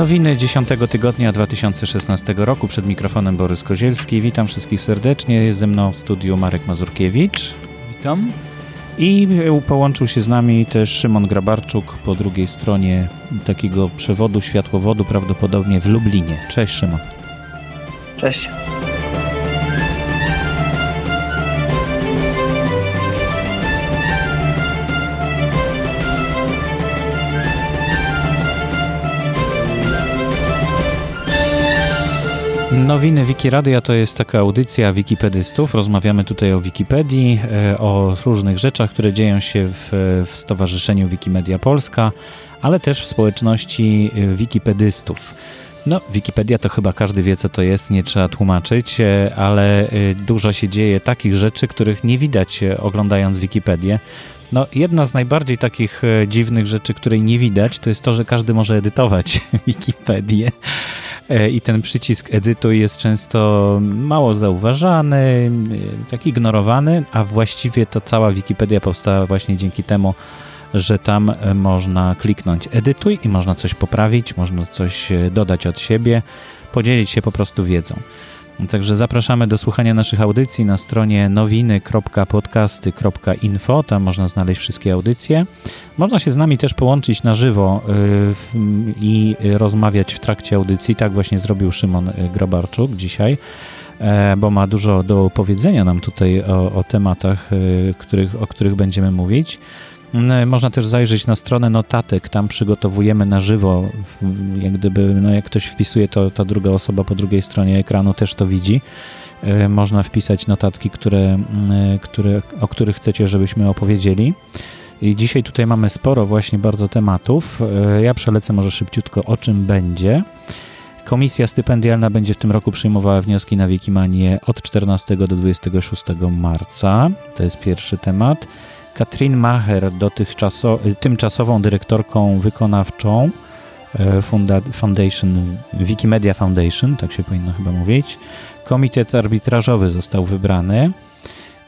Nowiny 10 tygodnia 2016 roku. Przed mikrofonem Borys Kozielski. Witam wszystkich serdecznie. Jest ze mną w studiu Marek Mazurkiewicz. Witam. I połączył się z nami też Szymon Grabarczuk po drugiej stronie takiego przewodu światłowodu, prawdopodobnie w Lublinie. Cześć Szymon. Cześć. Nowiny Wikiradia to jest taka audycja wikipedystów. Rozmawiamy tutaj o Wikipedii, e, o różnych rzeczach, które dzieją się w, w Stowarzyszeniu Wikimedia Polska, ale też w społeczności e, wikipedystów. No, Wikipedia to chyba każdy wie, co to jest, nie trzeba tłumaczyć, e, ale dużo się dzieje takich rzeczy, których nie widać oglądając Wikipedię. No, jedna z najbardziej takich dziwnych rzeczy, której nie widać, to jest to, że każdy może edytować Wikipedię. E, i ten przycisk edytuj jest często mało zauważany, e, tak ignorowany, a właściwie to cała Wikipedia powstała właśnie dzięki temu, że tam e, można kliknąć edytuj i można coś poprawić, można coś dodać od siebie, podzielić się po prostu wiedzą. Także zapraszamy do słuchania naszych audycji na stronie nowiny.podcasty.info. Tam można znaleźć wszystkie audycje. Można się z nami też połączyć na żywo y, i rozmawiać w trakcie audycji. Tak właśnie zrobił Szymon y, Grabarczuk dzisiaj e, bo ma dużo do powiedzenia nam tutaj o, o tematach, y, których, o których będziemy mówić. No, można też zajrzeć na stronę notatek, tam przygotowujemy na żywo, jak gdyby, no jak ktoś wpisuje, to ta druga osoba po drugiej stronie ekranu też to widzi. E, można wpisać notatki, które, e, które, o których chcecie, żebyśmy opowiedzieli. I dzisiaj tutaj mamy sporo właśnie bardzo tematów. E, ja przelecę może szybciutko o czym będzie. Komisja stypendialna będzie w tym roku przyjmowała wnioski na Wikimanię od 14 do 26 marca. To jest pierwszy temat. Katrin Macher, tymczasową dyrektorką wykonawczą e, Foundation, Wikimedia Foundation, tak się powinno chyba mówić. Komitet arbitrażowy został wybrany.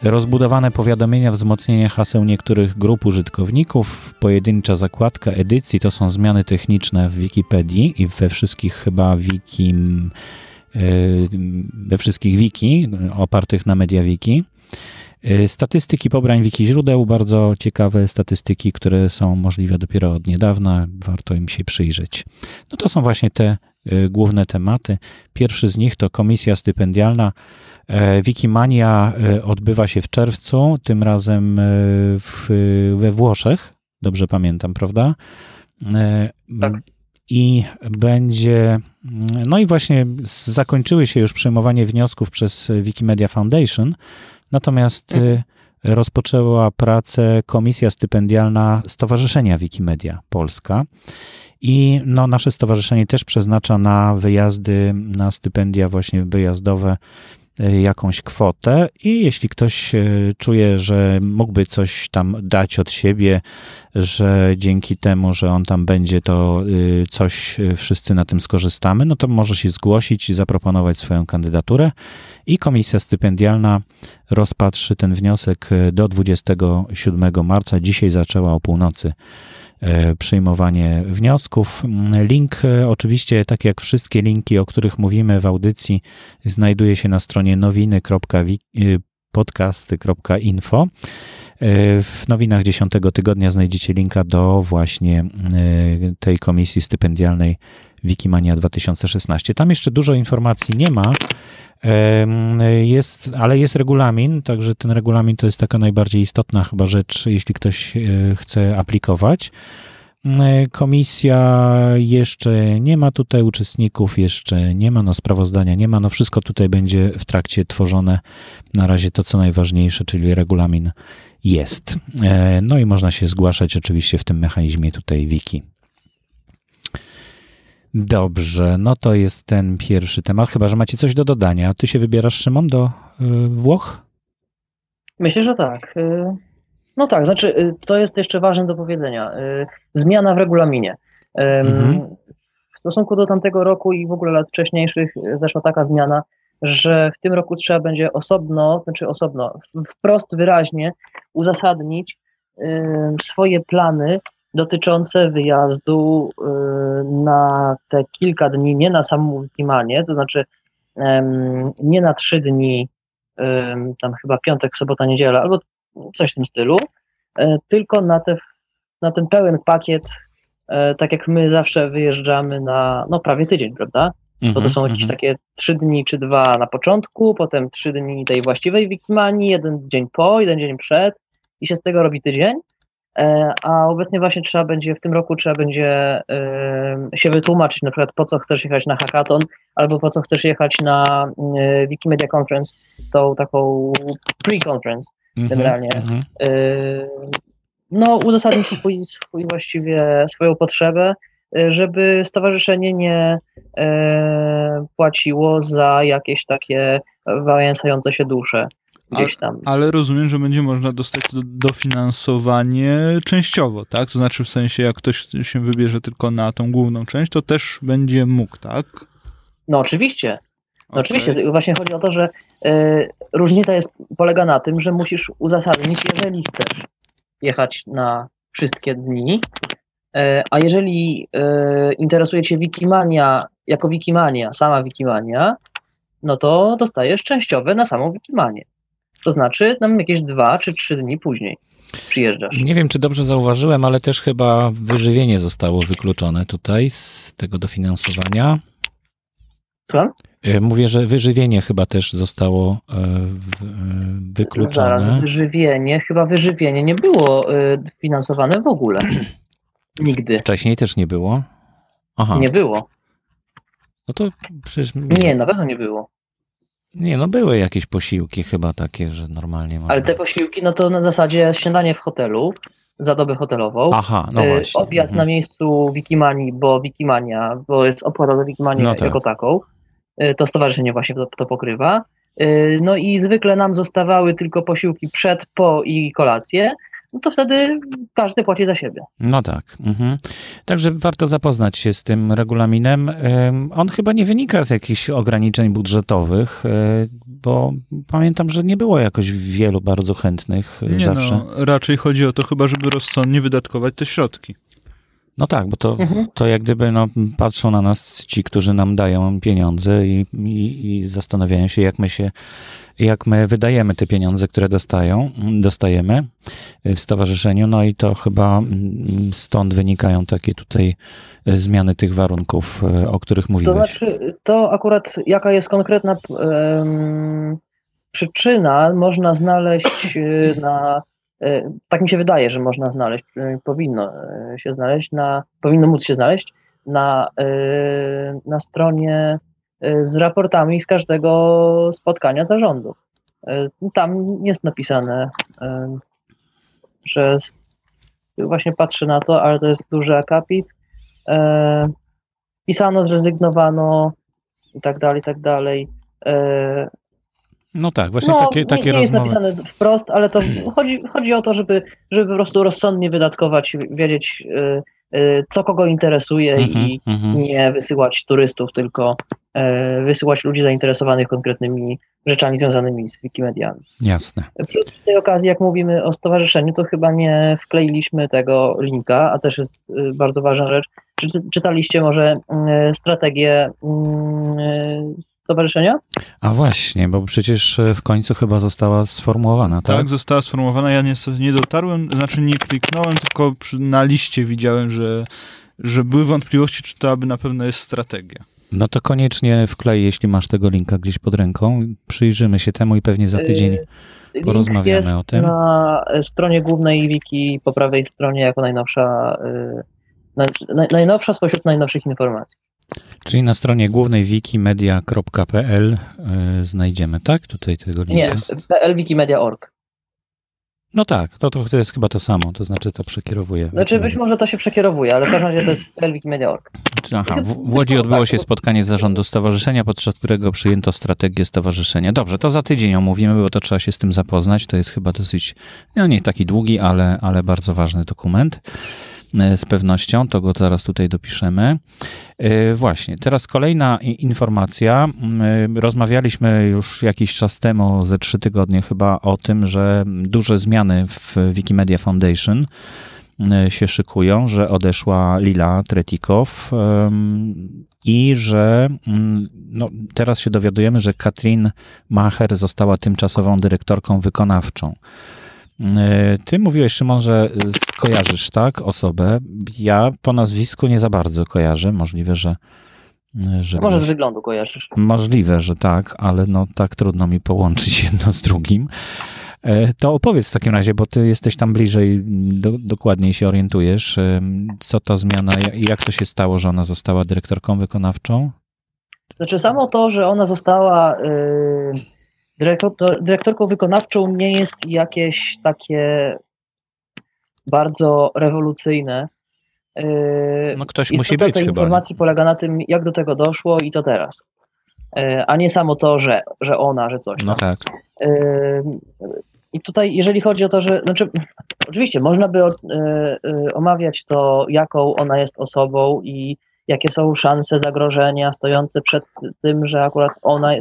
Rozbudowane powiadomienia wzmocnienia haseł niektórych grup użytkowników, pojedyncza zakładka edycji to są zmiany techniczne w Wikipedii i we wszystkich chyba wiki, e, we wszystkich wiki opartych na MediaWiki. Y, statystyki pobrań wiki źródeł, bardzo ciekawe statystyki, które są możliwe dopiero od niedawna, warto im się przyjrzeć. No to są właśnie te y, główne tematy. Pierwszy z nich to komisja stypendialna. E, Wikimania y, odbywa się w czerwcu, tym razem w, we Włoszech, dobrze pamiętam, prawda? E, tak. I będzie, no i właśnie zakończyły się już przyjmowanie wniosków przez Wikimedia Foundation, Natomiast mhm. Y, rozpoczęła pracę Komisja Stypendialna Stowarzyszenia Wikimedia Polska. I no, nasze stowarzyszenie też przeznacza na wyjazdy, na stypendia właśnie wyjazdowe jakąś kwotę i jeśli ktoś y, czuje, że mógłby coś tam dać od siebie, że dzięki temu, że on tam będzie, to y, coś wszyscy na tym skorzystamy, no to może się zgłosić i zaproponować swoją kandydaturę i komisja stypendialna rozpatrzy ten wniosek do 27 marca. Dzisiaj zaczęła o północy E, przyjmowanie wniosków. Link, e, oczywiście, tak jak wszystkie linki, o których mówimy w audycji, znajduje się na stronie nowiny.podcasty.info. E, w nowinach 10 tygodnia znajdziecie linka do właśnie tej komisji stypendialnej Wikimania 2016. Tam jeszcze dużo informacji nie ma, jest, ale jest regulamin, także ten regulamin to jest taka najbardziej istotna chyba rzecz, jeśli ktoś e, chce aplikować. E, komisja jeszcze nie ma tutaj uczestników, jeszcze nie ma, no sprawozdania nie ma, no wszystko tutaj będzie w trakcie tworzone. Na razie to co najważniejsze, czyli regulamin jest. E, no i można się zgłaszać oczywiście w tym mechanizmie tutaj wiki. Dobrze, no to jest ten pierwszy temat. Chyba, że macie coś do dodania. Ty się wybierasz, Szymon, do y, Włoch? Myślę, że tak. Y, no tak, znaczy y, to jest jeszcze ważne do powiedzenia. Zmiana w regulaminie. Mhm. W stosunku do tamtego roku i w ogóle lat wcześniejszych zaszła taka zmiana, że w tym roku trzeba będzie osobno, znaczy osobno, wprost wyraźnie uzasadnić swoje plany dotyczące wyjazdu na te kilka dni, nie na samą Wikimanię, to znaczy nie na trzy dni, tam chyba piątek, sobota, niedziela, albo coś w tym stylu, tylko na, te, na ten pełen pakiet, tak jak my zawsze wyjeżdżamy na no prawie tydzień, prawda? bo to są jakieś mhm. takie trzy dni czy dwa na początku, potem trzy dni tej właściwej Wikimanii, jeden dzień po, jeden dzień przed i się z tego robi tydzień. E, a obecnie właśnie trzeba będzie, w tym roku trzeba będzie się wytłumaczyć na przykład po co chcesz jechać na hackathon, albo po co chcesz jechać na e, Wikimedia Conference, tą taką pre-conference -hmm, generalnie. Mm -hmm. No uzasadnić swój, swój właściwie swoją potrzebę, żeby stowarzyszenie nie e, płaciło za jakieś takie wałęsające się dusze gdzieś tam. Ale, ale rozumiem, że będzie można dostać dofinansowanie częściowo, tak? To znaczy w sensie, jak ktoś się wybierze tylko na tą główną część, to też będzie mógł, tak? No oczywiście. No okay. Oczywiście, właśnie chodzi o to, że y, różnica jest, polega na tym, że musisz uzasadnić, jeżeli chcesz jechać na wszystkie dni, E, a jeżeli e, interesuje Cię Wikimania jako Wikimania, sama Wikimania, no to dostajesz częściowe na samą Wikimanię. To znaczy tam jakieś dwa czy trzy dni później przyjeżdżasz. Nie wiem, czy dobrze zauważyłem, ale też chyba wyżywienie zostało wykluczone tutaj z tego dofinansowania. Co? E, mówię, że wyżywienie chyba też zostało wykluczone. Zaraz, wyżywienie, chyba wyżywienie nie było finansowane w ogóle. Nigdy. Wcześniej też nie było? Aha. Nie było. No to przecież... Nie, na pewno nie było. Nie, no były jakieś posiłki chyba takie, że normalnie można... Ale te posiłki, no to na zasadzie śniadanie w hotelu, za dobę hotelową. Aha, no y, właśnie. Obiad mhm. na miejscu Wikimanii, bo Wikimania, bo jest opłata za Wikimanię no tak. jako taką. Y, to stowarzyszenie właśnie to, to pokrywa. Y, no i zwykle nam zostawały tylko posiłki przed, po i kolację no to wtedy każdy płaci za siebie. No tak. Mhm. Także warto zapoznać się z tym regulaminem. On chyba nie wynika z jakichś ograniczeń budżetowych, e, bo pamiętam, że nie było jakoś wielu bardzo chętnych e, nie zawsze. No, raczej chodzi o to chyba, żeby rozsądnie wydatkować te środki. No tak, bo to, mhm. to jak gdyby no, patrzą na nas ci, którzy nam dają pieniądze i, i, i zastanawiają się, jak my się jak my wydajemy te pieniądze, które dostają, dostajemy w stowarzyszeniu, no i to chyba mm, stąd wynikają takie tutaj e, zmiany tych warunków, e, o których mówiłeś. To znaczy, to akurat jaka jest konkretna um, przyczyna, można znaleźć na tak mi się wydaje, że można znaleźć, powinno się znaleźć, na, powinno móc się znaleźć na, na stronie Y, z raportami z każdego spotkania zarządu. Y, tam jest napisane, y, że właśnie patrzę na to, ale to jest duży akapit. Pisano, zrezygnowano i tak dalej, i tak dalej. No tak, właśnie no, takie, takie nie, nie rozmowy. jest napisane wprost, ale to chodzi, chodzi o to, żeby, żeby po prostu rozsądnie wydatkować, wiedzieć, co kogo interesuje mm -hmm, i mm -hmm. nie wysyłać turystów, tylko wysyłać ludzi zainteresowanych konkretnymi rzeczami związanymi z Wikimediami. Jasne. Przy tej okazji, jak mówimy o stowarzyszeniu, to chyba nie wkleiliśmy tego linka, a też jest e, bardzo ważna rzecz. Czy czytaliście może mm, strategię mm, stowarzyszenia? A właśnie, bo przecież w końcu chyba została sformułowana, tak? Tak, została sformułowana. Ja niestety nie dotarłem, znaczy nie kliknąłem, tylko na liście widziałem, że, że były wątpliwości, czy to aby na pewno jest strategia. No to koniecznie wklej, jeśli masz tego linka gdzieś pod ręką. Przyjrzymy się temu i pewnie za tydzień yy, porozmawiamy o tym. Na stronie głównej wiki po prawej stronie jako najnowsza, yy, najnowsza spośród najnowszych informacji. Czyli na stronie głównej wikimedia.pl yy, znajdziemy, tak? Tutaj tego linka. Nie, plwikimedia.org. No tak, to, to, jest chyba to samo, to znaczy to przekierowuje. Znaczy być może to się przekierowuje, ale w każdym razie to jest Wikimedia.org. Aha, w, w Łodzi odbyło się spotkanie zarządu stowarzyszenia, podczas którego przyjęto strategię stowarzyszenia. Dobrze, to za tydzień omówimy, bo to trzeba się z tym zapoznać. To jest chyba dosyć, no nie taki długi, ale, ale bardzo ważny dokument. E, z pewnością, to go teraz tutaj dopiszemy. E, właśnie, teraz kolejna informacja. E, rozmawialiśmy już jakiś czas temu, ze trzy tygodnie chyba, o tym, że duże zmiany w Wikimedia Foundation się szykują, że odeszła Lila Tretikow i że no, teraz się dowiadujemy, że Katrin Macher została tymczasową dyrektorką wykonawczą. Ty mówiłeś, Szymon, że kojarzysz, tak, osobę. Ja po nazwisku nie za bardzo kojarzę. Możliwe, że. że Może z wyglądu kojarzysz. Możliwe, że tak, ale no tak trudno mi połączyć jedno z drugim. E, to opowiedz w takim razie, bo ty jesteś tam bliżej, do, dokładniej się orientujesz. E, co to zmiana i jak to się stało, że ona została dyrektorką wykonawczą? Znaczy samo to, że ona została yy, dyrektor, dyrektorką wykonawczą nie jest jakieś takie bardzo rewolucyjne. Yy, no ktoś musi być tej chyba. informacji polega na tym, jak do tego doszło i co teraz. Yy, a nie samo to, że, że ona, że coś. No tak. Yy, I tutaj, jeżeli chodzi o to, że. Znaczy, oczywiście, można by omawiać to, jaką ona jest osobą i jakie są szanse zagrożenia stojące przed tym, że akurat ona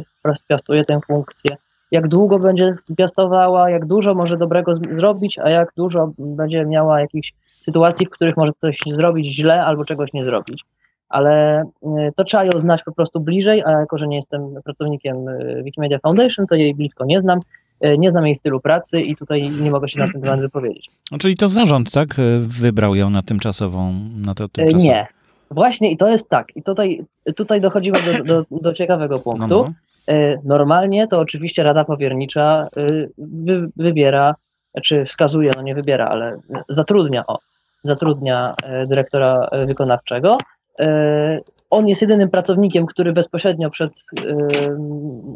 piastuje tę funkcję jak długo będzie piastowała, jak dużo może dobrego zrobić, a jak dużo będzie miała jakichś sytuacji, w których może coś zrobić źle albo czegoś nie zrobić. Ale y, to trzeba ją znać po prostu bliżej, a jako, że nie jestem pracownikiem y, Wikimedia Foundation, to jej blisko nie znam. Y, nie znam jej stylu pracy i tutaj nie mogę się na ten temat wypowiedzieć. No, czyli to zarząd, tak? Wybrał ją na tymczasową, na to tymczasową. Nie. Właśnie i to jest tak. I tutaj, tutaj dochodzimy do, do, do ciekawego punktu. No, no. E, normalnie to oczywiście Rada Powiernicza e, wy, wybiera, czy wskazuje, no nie wybiera, ale zatrudnia, o, zatrudnia e, dyrektora wykonawczego. On jest jedynym pracownikiem, który bezpośrednio przed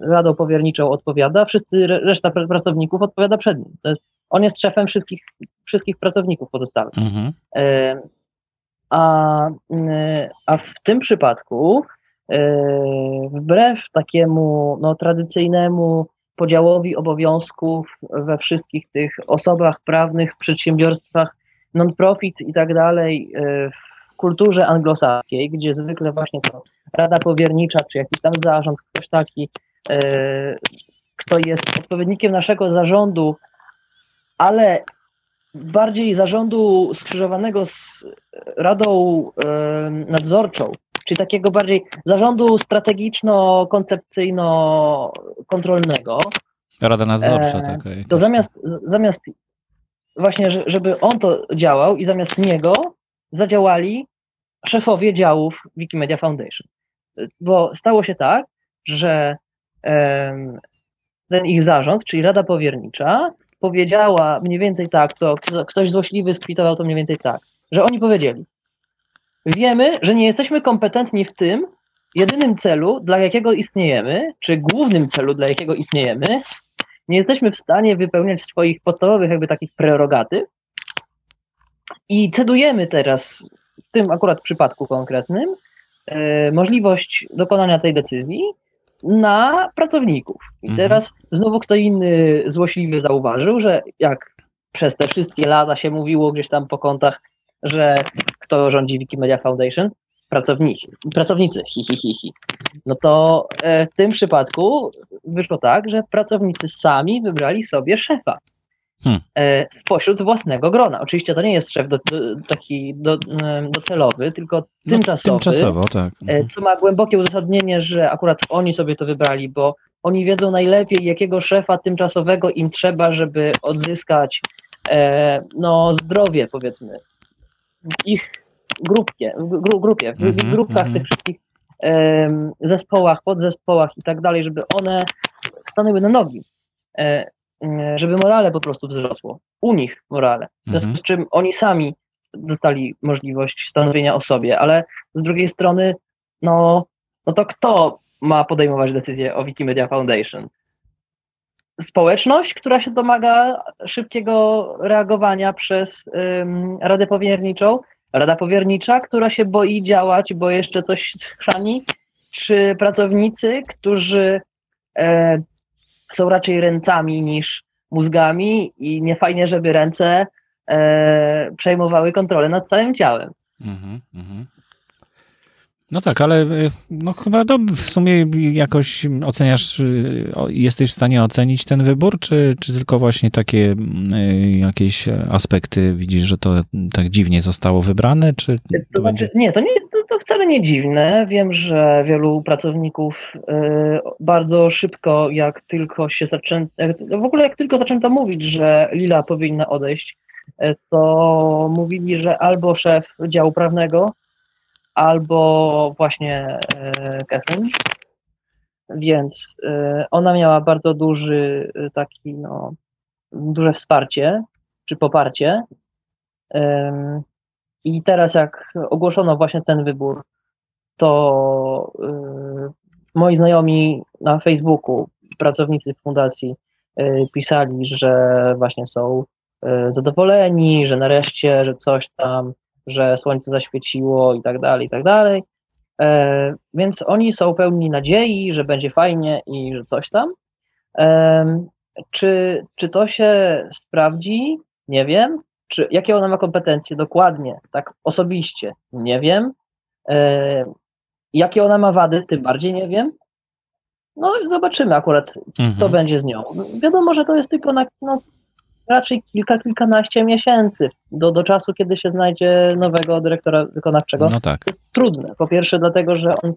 Radą Powierniczą odpowiada, wszyscy, reszta pracowników odpowiada przed nim. Jest, on jest szefem wszystkich, wszystkich pracowników pozostałych. Mhm. A, a w tym przypadku wbrew takiemu no, tradycyjnemu podziałowi obowiązków we wszystkich tych osobach prawnych, przedsiębiorstwach, non-profit i tak dalej, e, w kulturze anglosaskiej, gdzie zwykle właśnie to rada powiernicza, czy jakiś tam zarząd, ktoś taki, e, kto jest odpowiednikiem naszego zarządu, ale bardziej zarządu skrzyżowanego z radą nadzorczą, czyli takiego bardziej zarządu strategiczno-koncepcyjno-kontrolnego. Rada nadzorcza e, taka. To zamiast, zamiast właśnie, żeby on to działał i zamiast niego zadziałali szefowie działów Wikimedia Foundation. Bo stało się tak, że ten ich zarząd, czyli Rada Powiernicza, powiedziała mniej więcej tak, co ktoś złośliwy skwitował to mniej więcej tak, że oni powiedzieli, Wiemy, że nie jesteśmy kompetentni w tym jedynym celu, dla jakiego istniejemy, czy głównym celu, dla jakiego istniejemy. Nie jesteśmy w stanie wypełniać swoich podstawowych, jakby takich prerogatyw. I cedujemy teraz, w tym akurat przypadku konkretnym, e, możliwość dokonania tej decyzji na pracowników. I mhm. teraz znowu kto inny złośliwy zauważył, że jak przez te wszystkie lata się mówiło gdzieś tam po kątach, że kto rządzi Wikimedia Foundation? Pracownicy, pracownicy, hi, hi, hi, hi. No to e, w tym przypadku wyszło tak, że pracownicy sami wybrali sobie szefa. Hmm. E, spośród własnego grona. Oczywiście to nie jest szef do, do, taki do, docelowy, tylko no, tymczasowy. Tymczasowo, tak. E, mhm. Co ma głębokie uzasadnienie, że akurat oni sobie to wybrali, bo oni wiedzą najlepiej, jakiego szefa tymczasowego im trzeba, żeby odzyskać no, zdrowie, powiedzmy, ich grupie, w grupie, w, mm -hmm, grupkach -hmm. tych wszystkich um, zespołach, podzespołach i tak dalej, żeby one stanęły na nogi, e, żeby morale po prostu wzrosło. U nich morale. W związku -hmm. z czym oni sami dostali możliwość stanowienia o sobie, ale z drugiej strony, no, no to kto ma podejmować decyzję o Wikimedia Foundation? Społeczność, która się domaga szybkiego reagowania przez um, Radę Powierniczą, Rada Powiernicza, która się boi działać, bo jeszcze coś chrzani, czy pracownicy, którzy e, są raczej ręcami niż mózgami i nie fajnie, żeby ręce e, przejmowały kontrolę nad całym ciałem. Mm -hmm, mm -hmm. No tak, ale y, no chyba do, w sumie jakoś oceniasz, y, jesteś w stanie ocenić ten wybór, czy, czy tylko właśnie takie y, jakieś aspekty widzisz, że to tak dziwnie zostało wybrane, czy to, to będzie... Nie, to, nie to, to, wcale nie dziwne. Wiem, że wielu pracowników bardzo szybko, jak tylko się zaczęto, w ogóle jak tylko zaczęto mówić, że Lila powinna odejść, to mówili, że albo szef działu prawnego, albo właśnie e, Catherine. Więc e, ona miała bardzo duży e, taki, no, duże wsparcie czy poparcie. I teraz jak ogłoszono właśnie ten wybór, to moi znajomi na Facebooku, pracownicy fundacji pisali, że właśnie są zadowoleni, że nareszcie, że coś tam że słońce zaświeciło i tak dalej, i tak dalej. E, więc oni są pełni nadziei, że będzie fajnie i że coś tam. E, czy, czy to się sprawdzi? Nie wiem. Czy, jakie ona ma kompetencje dokładnie, tak osobiście? Nie wiem. E, jakie ona ma wady, tym bardziej nie wiem. No zobaczymy akurat, mhm. co będzie z nią. Wiadomo, że to jest tylko na, no, raczej kilka, kilkanaście miesięcy do, do czasu, kiedy się znajdzie nowego dyrektora wykonawczego. No tak. trudne. Po pierwsze, dlatego, że on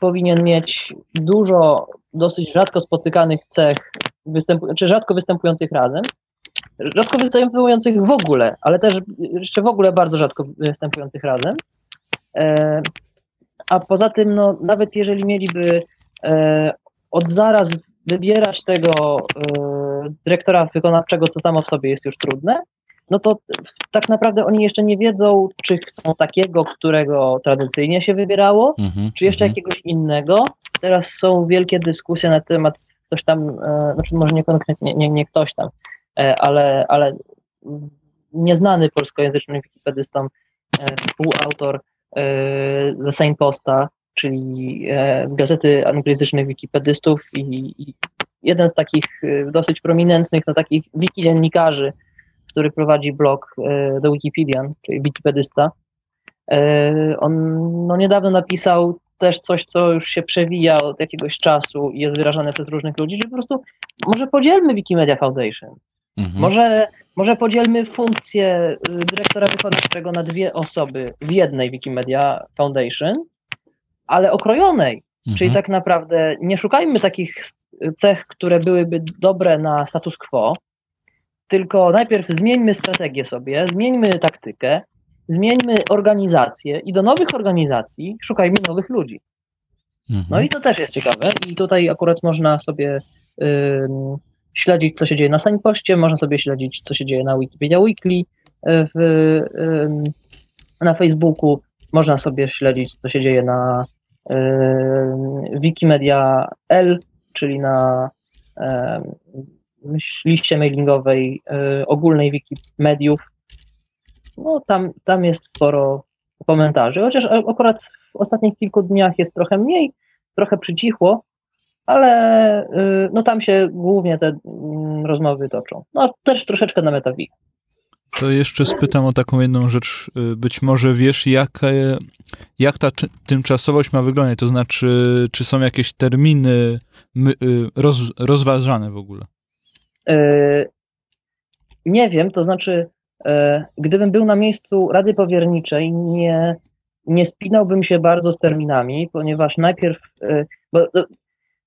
powinien mieć dużo dosyć rzadko spotykanych cech, występu- czy rzadko występujących razem, rzadko występujących w ogóle, ale też jeszcze w ogóle bardzo rzadko występujących razem. E, a poza tym, no, nawet jeżeli mieliby e, od zaraz wybierać tego y, dyrektora wykonawczego, co samo w sobie jest już trudne, no to tak naprawdę oni jeszcze nie wiedzą, czy chcą takiego, którego tradycyjnie się wybierało, mm-hmm, czy jeszcze mm-hmm. jakiegoś innego. Teraz są wielkie dyskusje na temat ktoś tam, e, znaczy może nie konkretnie, nie, nie ktoś tam, e, ale, ale nieznany polskojęzycznym wikipedystom, e, współautor e, The Same Posta, czyli e, gazety anglojęzycznych wikipedystów i, i, jeden z takich e, dosyć prominentnych, no takich wiki dziennikarzy, który prowadzi blog e, The Wikipedian, czyli wikipedysta. On no, niedawno napisał też coś, co już się przewija od jakiegoś czasu i jest wyrażane przez różnych ludzi, że po prostu może podzielmy Wikimedia Foundation. Mhm. Może, może podzielmy funkcję dyrektora wykonawczego na dwie osoby w jednej Wikimedia Foundation ale okrojonej. Mhm. Czyli tak naprawdę nie szukajmy takich cech, które byłyby dobre na status quo, tylko najpierw zmieńmy strategię sobie, zmieńmy taktykę, zmieńmy organizację i do nowych organizacji szukajmy nowych ludzi. Mhm. No i to też jest ciekawe i tutaj akurat można sobie y, śledzić, co się dzieje na Signpostie, można sobie śledzić, co się dzieje na Wikipedia Weekly, y, w, y, na Facebooku, można sobie śledzić, co się dzieje na Wikimedia L, czyli na yy, liście mailingowej yy, ogólnej Wikimediów. No tam, tam jest sporo komentarzy, chociaż akurat w ostatnich kilku dniach jest trochę mniej, trochę przycichło, ale no tam się głównie te mm, rozmowy toczą. No też troszeczkę na MetaWik. To jeszcze spytam o taką jedną rzecz. Y, być może wiesz, jak, jak ta tymczasowość ma wyglądać? To znaczy, czy są jakieś terminy y, roz, rozważane w ogóle? Yy, nie wiem, to znaczy, gdybym był na miejscu Rady Powierniczej, nie, nie spinałbym się bardzo z terminami, ponieważ najpierw, bo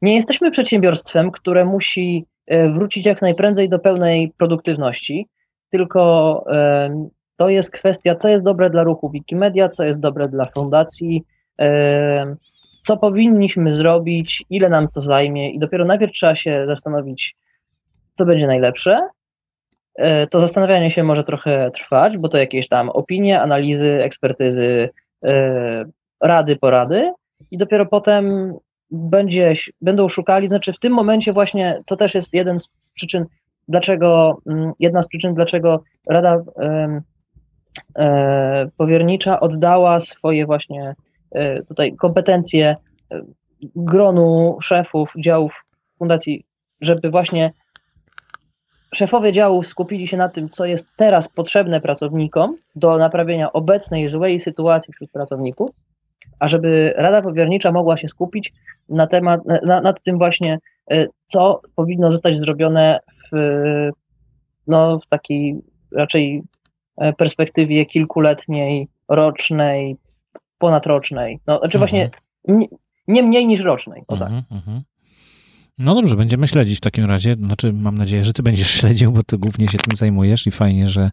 nie jesteśmy przedsiębiorstwem, które musi wrócić jak najprędzej do pełnej produktywności tylko to jest kwestia, co jest dobre dla ruchu Wikimedia, co jest dobre dla fundacji, co powinniśmy zrobić, ile nam to zajmie i dopiero najpierw trzeba się zastanowić, co będzie najlepsze. E, to zastanawianie się może trochę trwać, bo to jakieś tam opinie, analizy, ekspertyzy, e, rady, porady i dopiero potem będzie, będą szukali, znaczy w tym momencie właśnie to też jest jeden z przyczyn, dlaczego, mm, jedna z przyczyn, dlaczego Rada e, Powiernicza oddała swoje właśnie e, tutaj kompetencje e, gronu szefów działów fundacji, żeby właśnie szefowie działów skupili się na tym, co jest teraz potrzebne pracownikom do naprawienia obecnej złej sytuacji wśród pracowników, a żeby Rada Powiernicza mogła się skupić na temat, na, nad tym właśnie, co powinno zostać zrobione w, no, w takiej raczej perspektywie kilkuletniej, rocznej, ponadrocznej. No, znaczy mhm. właśnie nie, nie, mniej niż rocznej. O tak. Mhm, no dobrze, będziemy śledzić w takim razie. Znaczy, mam nadzieję, że ty będziesz śledził, bo ty głównie się tym zajmujesz i fajnie, że,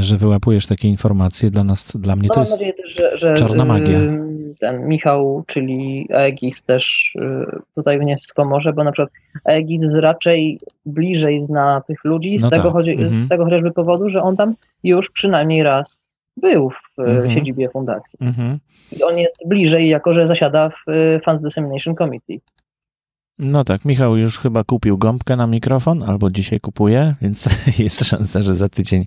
że wyłapujesz takie informacje. Dla nas, dla mnie no, to jest też, że, że, czarna magia. Ten Michał, czyli Aegis też y, tutaj mnie wspomoże, bo na przykład Aegis raczej bliżej zna tych ludzi z, no tego, tak. chodzi, mhm. z tego chociażby powodu, że on tam już przynajmniej raz był w y, mhm. siedzibie fundacji. Mhm. I on jest bliżej, jako że zasiada w y, Funds Dissemination Committee. No tak, Michał już chyba kupił gąbkę na mikrofon, albo dzisiaj kupuje, więc jest szansa, że za tydzień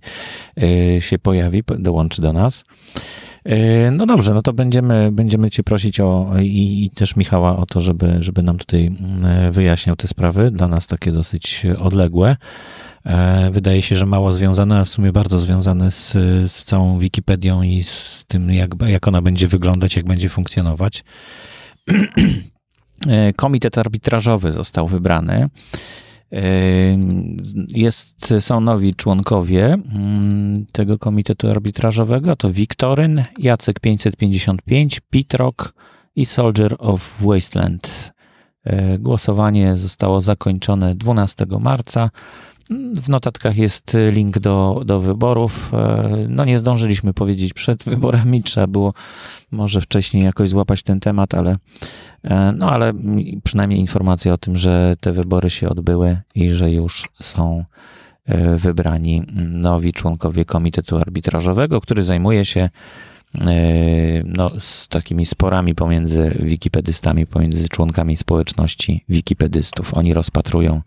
y, się pojawi, dołączy do nas. Y, no dobrze, no to będziemy, będziemy Cię prosić o i, i, też Michała o to, żeby, żeby nam tutaj y, wyjaśniał te sprawy, dla nas takie dosyć odległe. Wydaje się, że mało związane, a w sumie bardzo związane z, z całą Wikipedią i z tym, jak, jak ona będzie wyglądać, jak będzie funkcjonować. E, komitet arbitrażowy został wybrany. E, jest, są nowi członkowie mm, tego komitetu arbitrażowego. To Wiktoryn, Jacek 555, Pitrok i Soldier of Wasteland. E, głosowanie zostało zakończone 12 marca. W notatkach jest link do, do wyborów. No nie zdążyliśmy powiedzieć przed wyborami, trzeba było może wcześniej jakoś złapać ten temat, ale no ale przynajmniej informacja o tym, że te wybory się odbyły i że już są e, wybrani nowi członkowie Komitetu Arbitrażowego, który zajmuje się e, no, z takimi sporami pomiędzy wikipedystami, pomiędzy członkami społeczności wikipedystów. Oni rozpatrują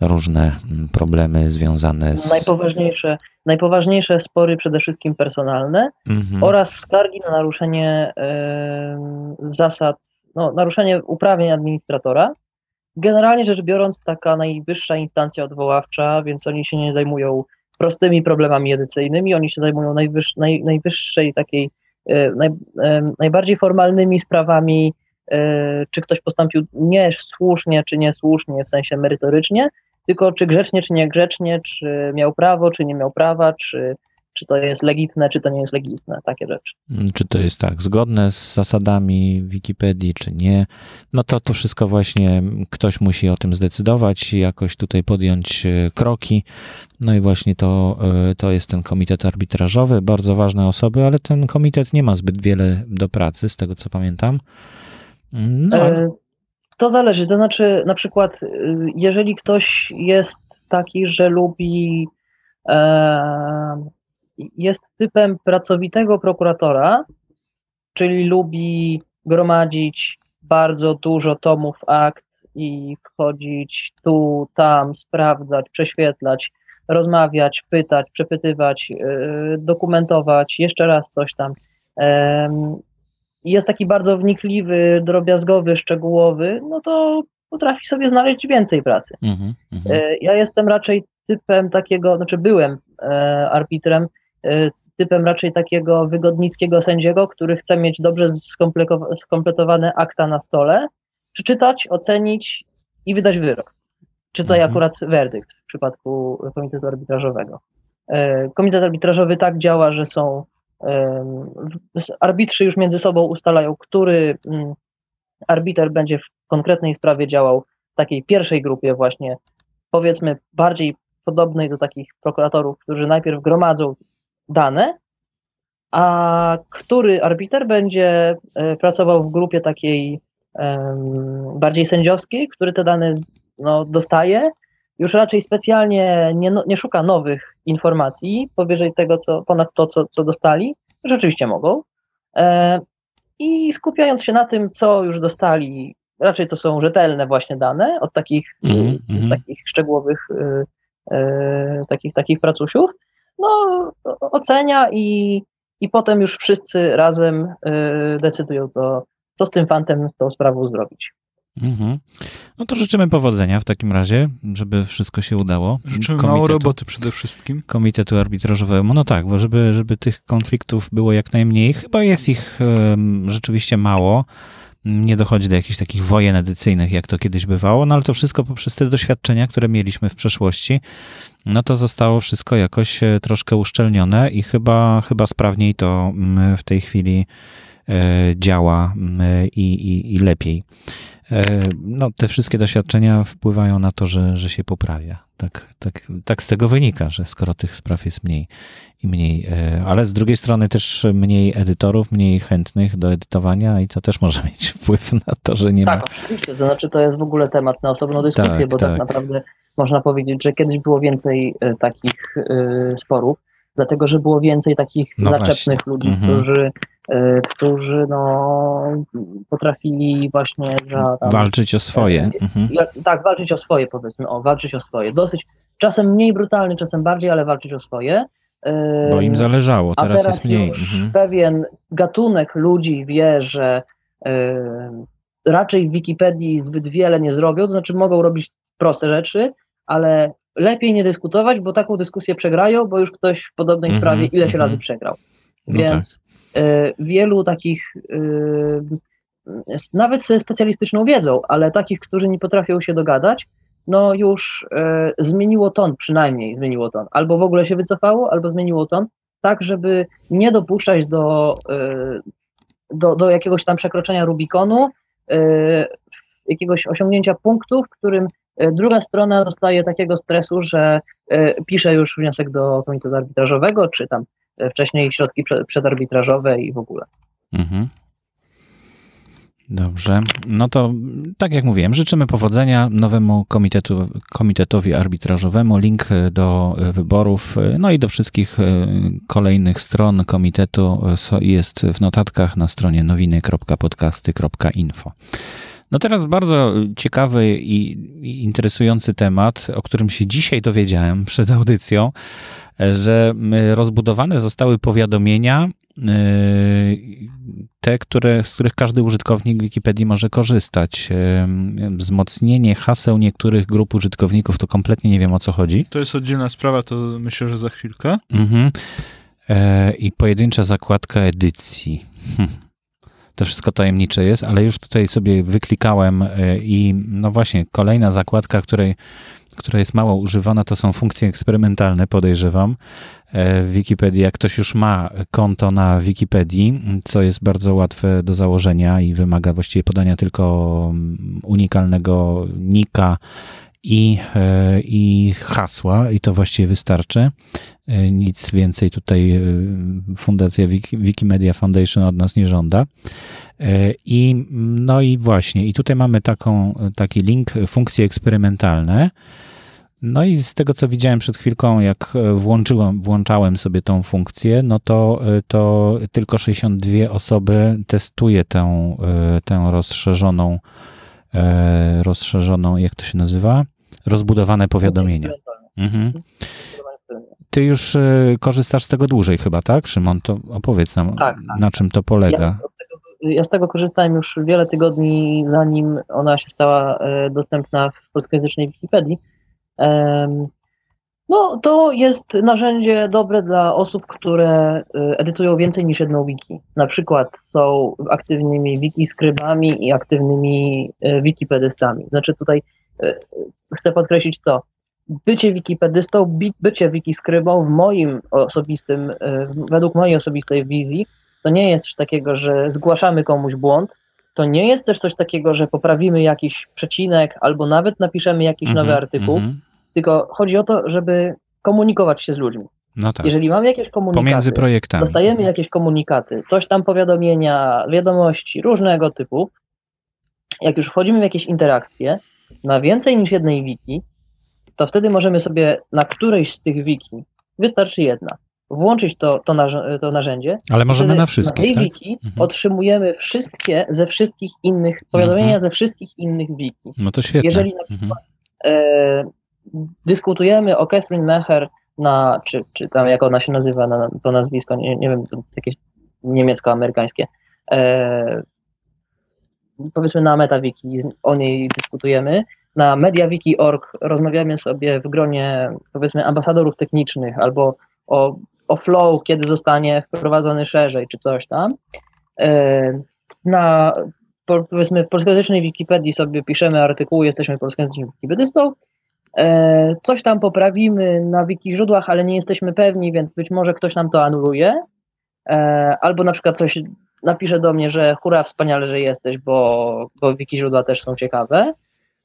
różne mm, problemy związane z. Najpoważniejsze, najpoważniejsze spory, przede wszystkim personalne, mhm. oraz skargi na naruszenie y, zasad, no, naruszenie uprawnień administratora. Generalnie rzecz biorąc, taka najwyższa instancja odwoławcza, więc oni się nie zajmują prostymi problemami edycyjnymi, oni się zajmują naj, najwyższej takiej, y, naj, y, najbardziej formalnymi sprawami, czy ktoś postąpił niesłusznie, czy niesłusznie, w sensie merytorycznie, tylko czy grzecznie, czy niegrzecznie, czy miał prawo, czy nie miał prawa, czy, czy to jest legitne, czy to nie jest legitne, takie rzeczy. Mm, czy to jest tak, zgodne z zasadami Wikipedii, czy nie? No to to wszystko właśnie ktoś musi o tym zdecydować, jakoś tutaj podjąć e, kroki. No i właśnie to, e, to jest ten komitet arbitrażowy, bardzo ważne osoby, ale ten komitet nie ma zbyt wiele do pracy, z tego co pamiętam. Mm, no, ale... To zależy, to znaczy na przykład y, jeżeli ktoś jest taki, że lubi, e, jest typem pracowitego prokuratora, czyli lubi gromadzić bardzo dużo tomów akt i wchodzić tu, tam, sprawdzać, prześwietlać, rozmawiać, pytać, przepytywać, y, dokumentować, jeszcze raz coś tam jest taki bardzo wnikliwy, drobiazgowy, szczegółowy, no to potrafi sobie znaleźć więcej pracy. Mm -hmm. Ja jestem raczej typem takiego, znaczy byłem e, arbitrem, e, typem raczej takiego wygodnickiego sędziego, który chce mieć dobrze skompletowane akta na stole, przeczytać, ocenić i wydać wyrok. Czy to mm -hmm. akurat werdykt w przypadku komitetu arbitrażowego. Komitet arbitrażowy tak działa, że są Arbitrzy już między sobą ustalają, który mm, arbiter będzie w konkretnej sprawie działał w takiej pierwszej grupie właśnie, powiedzmy bardziej podobnej do takich prokuratorów, którzy najpierw gromadzą dane, a który arbiter będzie e, pracował w grupie takiej bardziej sędziowskiej, który te dane no, dostaje już raczej specjalnie nie, no, nie szuka nowych informacji powyżej tego, co, ponad to, co, co dostali, rzeczywiście mogą. E, I skupiając się na tym, co już dostali, raczej to są rzetelne właśnie dane od takich, mm takich szczegółowych y, y, takich, takich pracusiów, no ocenia i, i potem już wszyscy razem y, decydują, co, co z tym fantem, z tą sprawą zrobić. Mhm. No to życzymy powodzenia w takim razie, żeby wszystko się udało. Życzymy mało roboty przede wszystkim. Komitetu arbitrażowemu. No tak, bo żeby, żeby tych konfliktów było jak najmniej. Chyba jest ich um, rzeczywiście mało. Nie dochodzi do jakichś takich wojen edycyjnych, jak to kiedyś bywało, no ale to wszystko poprzez te doświadczenia, które mieliśmy w przeszłości, no to zostało wszystko jakoś e, troszkę uszczelnione i chyba, chyba sprawniej to mm, w tej chwili działa mm, i, i, i lepiej. E, no, te wszystkie doświadczenia wpływają na to, że, że się poprawia. Tak, tak, tak z tego wynika, że skoro tych spraw jest mniej i mniej, e, ale z drugiej strony też mniej edytorów, mniej chętnych do edytowania i to też może mieć wpływ na to, że nie tak, ma. Tak, oczywiście, to znaczy to jest w ogóle temat na osobną dyskusję, tak, bo tak. tak naprawdę można powiedzieć, że kiedyś było więcej e, takich sporów, dlatego że było więcej takich no zaczepnych właśnie. ludzi, mhm. którzy którzy no, potrafili właśnie za, tam, walczyć o swoje. Y, mhm. Tak, walczyć o swoje powiedzmy, o, walczyć o swoje. Dosyć, czasem mniej brutalnie, czasem bardziej, ale walczyć o swoje. Y, Bo im zależało, teraz, teraz jest mniej. Mhm. Pewien gatunek ludzi wie, że y, raczej w Wikipedii zbyt wiele nie zrobią, to znaczy mogą robić proste rzeczy, ale lepiej nie dyskutować, bo taką dyskusję przegrają, bo już ktoś w podobnej mhm. sprawie ileś mhm. razy przegrał. No Więc tak. E, wielu takich, e, nawet ze specjalistyczną wiedzą, ale takich, którzy nie potrafią się dogadać, no już e, zmieniło ton, przynajmniej zmieniło ton. Albo w ogóle się wycofało, albo zmieniło ton, tak, żeby nie dopuszczać do, do, do jakiegoś tam przekroczenia Rubikonu, jakiegoś osiągnięcia punktu, w którym druga strona dostaje takiego stresu, że pisze już wniosek do komitetu arbitrażowego, czy tam wcześniej środki przedarbitrażowe i w ogóle. Mhm. Dobrze. No to tak jak mówiłem, życzymy powodzenia nowemu komitetu, komitetowi arbitrażowemu. Link do wyborów, no i do wszystkich e, kolejnych stron komitetu jest w notatkach na stronie nowiny.podcasty.info. No teraz bardzo ciekawy i interesujący temat, o którym się dzisiaj dowiedziałem przed audycją że rozbudowane zostały powiadomienia, y, te, które, z których każdy użytkownik Wikipedii może korzystać. Wzmocnienie haseł niektórych grup użytkowników, to kompletnie nie wiem o co chodzi. To jest oddzielna sprawa, to myślę, że za chwilkę. Mhm. E, I pojedyncza zakładka edycji. Hm. To wszystko tajemnicze jest, ale już tutaj sobie wyklikałem e, i no właśnie, kolejna zakładka, której która jest mało używana, to są funkcje eksperymentalne, podejrzewam. E, w Wikipedii, jak ktoś już ma konto na Wikipedii, co jest bardzo łatwe do założenia i wymaga właściwie podania tylko mm, unikalnego nika i, e, i hasła, i to właściwie wystarczy. E, nic więcej tutaj Fundacja Wikimedia Foundation od nas nie żąda. I no i właśnie, i tutaj mamy taką, taki link funkcje eksperymentalne. No i z tego, co widziałem przed chwilką, jak e, włączyłem, włączałem sobie tą funkcję, no to, e, to tylko 62 osoby testuje tę, e, tę rozszerzoną, rozszerzoną, jak to się nazywa? Rozbudowane powiadomienia. Mhm. Ty już korzystasz z tego dłużej chyba, tak, Szymon? To opowiedz nam, tak, tak. na czym to polega. Ja z, tego, ja z tego korzystałem już wiele tygodni, zanim ona się stała dostępna w polskojęzycznej Wikipedii no, to jest narzędzie dobre dla osób, które y, edytują więcej niż jedną wiki. Na przykład są aktywnymi wiki-skrybami i aktywnymi y, wikipedystami. Znaczy tutaj y, chcę podkreślić to, bycie wikipedystą, bycie wikiskrybą w moim osobistym, według mojej osobistej wizji, to nie jest coś takiego, że zgłaszamy komuś błąd, to nie jest też coś takiego, że poprawimy jakiś przecinek albo nawet napiszemy jakiś mm -hmm, nowy artykuł, mm -hmm tylko chodzi o to, żeby komunikować się z ludźmi. No tak. Jeżeli mamy jakieś komunikaty, Pomiędzy projektami. dostajemy jakieś komunikaty, coś tam powiadomienia, wiadomości różnego typu, jak już wchodzimy w jakieś interakcje na więcej niż jednej wiki, to wtedy możemy sobie na którejś z tych wiki, wystarczy jedna, włączyć to, to, to narzędzie. Ale możemy na wszystkich, Na tej tak? wiki mhm. otrzymujemy wszystkie ze wszystkich innych, powiadomienia mhm. ze wszystkich innych wiki. No to świetnie. Jeżeli na przykład mhm. e, dyskutujemy o Catherine Mecher na, czy, czy tam jak ona się nazywa, na, to nazwisko, nie, nie wiem, jakieś niemiecko-amerykańskie. E, powiedzmy na MetaWiki o niej dyskutujemy. Na MediaWiki.org rozmawiamy sobie w gronie powiedzmy ambasadorów technicznych albo o, o flow, kiedy zostanie wprowadzony szerzej, czy coś tam. E, na powiedzmy polskojęzycznej Wikipedii sobie piszemy artykuły, jesteśmy polskojęzycznym wikipedystą, coś tam poprawimy na wiki źródłach, ale nie jesteśmy pewni, więc być może ktoś nam to anuluje, e, albo na przykład coś napisze do mnie, że hura, wspaniale, że jesteś, bo, bo wiki źródła też są ciekawe.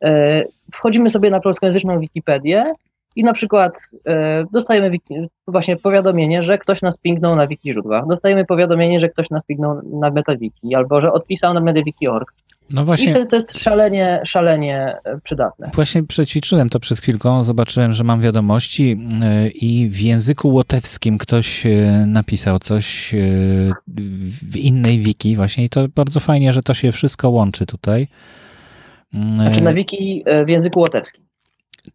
E, wchodzimy sobie na polskojęzyczną Wikipedię i na przykład e, dostajemy właśnie powiadomienie, że ktoś nas pingnął na wiki źródła. Dostajemy powiadomienie, że ktoś nas pingnął na MetaWiki albo że odpisał na MediaWiki.org. No właśnie. I to, jest szalenie, szalenie e, przydatne. Właśnie przećwiczyłem to przed chwilką, zobaczyłem, że mam wiadomości e, i w języku łotewskim ktoś e, napisał coś w innej wiki właśnie i to bardzo fajnie, że to się wszystko łączy tutaj. Znaczy na wiki w języku łotewskim.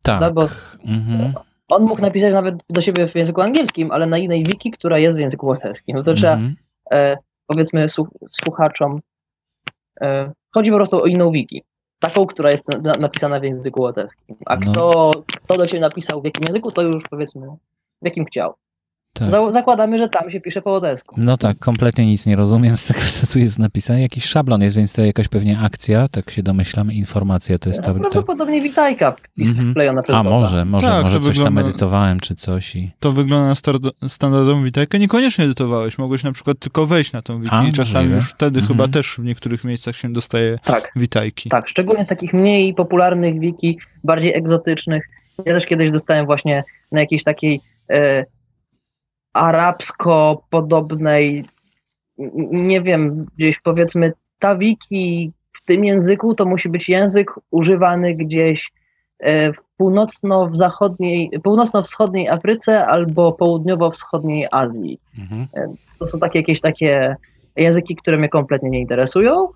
Tak. No bo mhm. On mógł napisać nawet do siebie w języku angielskim, ale na innej wiki, która jest w języku łotewskim. No to trzeba mhm. powiedzmy słuchaczom Chodzi po prostu o inną wiki. Taką, która jest napisana w języku łotewskim. A no. kto, kto do ciebie napisał w jakim języku, to już powiedzmy w jakim chciał. Tak. Zakładamy, że tam się pisze po łotewsku. No tak, kompletnie nic nie rozumiem z tego, co tu jest napisane. Jakiś szablon jest, więc to jakaś pewnie akcja, tak się domyślam, informacja to jest ta... Prawdopodobnie witajka mm -hmm. przez A może, może, tak, może coś wygląda, tam edytowałem czy coś. I... To wygląda na standardową witajkę. Niekoniecznie edytowałeś, mogłeś na przykład tylko wejść na tą wiki A, i czasami możliwe. już wtedy mm -hmm. chyba też w niektórych miejscach się dostaje tak, witajki. Tak, szczególnie w takich mniej popularnych wiki, bardziej egzotycznych. Ja też kiedyś dostałem właśnie na jakiejś takiej... E, arabsko-podobnej, nie wiem, gdzieś powiedzmy tawiki w tym języku to musi być język używany gdzieś e, w północno-zachodniej, północno-wschodniej Afryce albo południowo-wschodniej Azji. Mhm. E, to są takie jakieś takie języki, które mnie kompletnie nie interesują.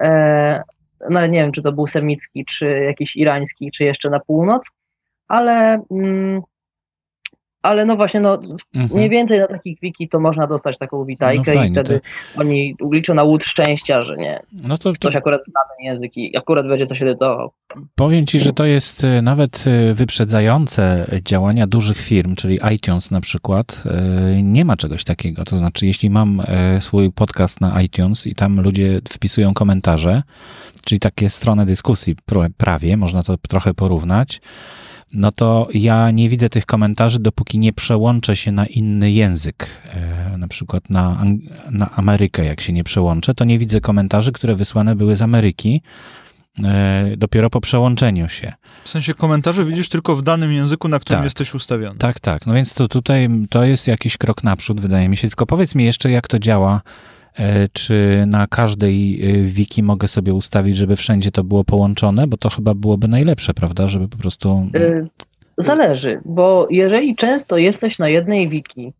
E, no nie wiem, czy to był semicki, czy jakiś irański, czy jeszcze na północ, ale mm, ale no właśnie, no mhm. mniej więcej na takich wiki to można dostać taką witajkę no fajnie, i wtedy to... oni liczą na łód szczęścia, że nie. No to, to... Ktoś akurat zna ten język i akurat będzie coś edytował. Powiem ci, że to jest e, nawet e, wyprzedzające działania dużych firm, czyli iTunes na przykład. E, nie ma czegoś takiego. To znaczy, jeśli mam swój podcast na iTunes i tam ludzie wpisują komentarze, czyli takie strony dyskusji prawie, można to trochę porównać, no to ja nie widzę tych komentarzy, dopóki nie przełączę się na inny język, e, na przykład na, na Amerykę, jak się nie przełączę, to nie widzę komentarzy, które wysłane były z Ameryki, e, dopiero po przełączeniu się. W sensie komentarze widzisz tylko w danym języku, na którym tak, jesteś ustawiony. Tak, tak. No więc to tutaj to jest jakiś krok naprzód, wydaje mi się. Tylko powiedz mi jeszcze, jak to działa czy na każdej e, wiki mogę sobie ustawić, żeby wszędzie to było połączone? Bo to chyba byłoby najlepsze, prawda? Żeby po prostu. E, zależy, bo jeżeli często jesteś na jednej wiki,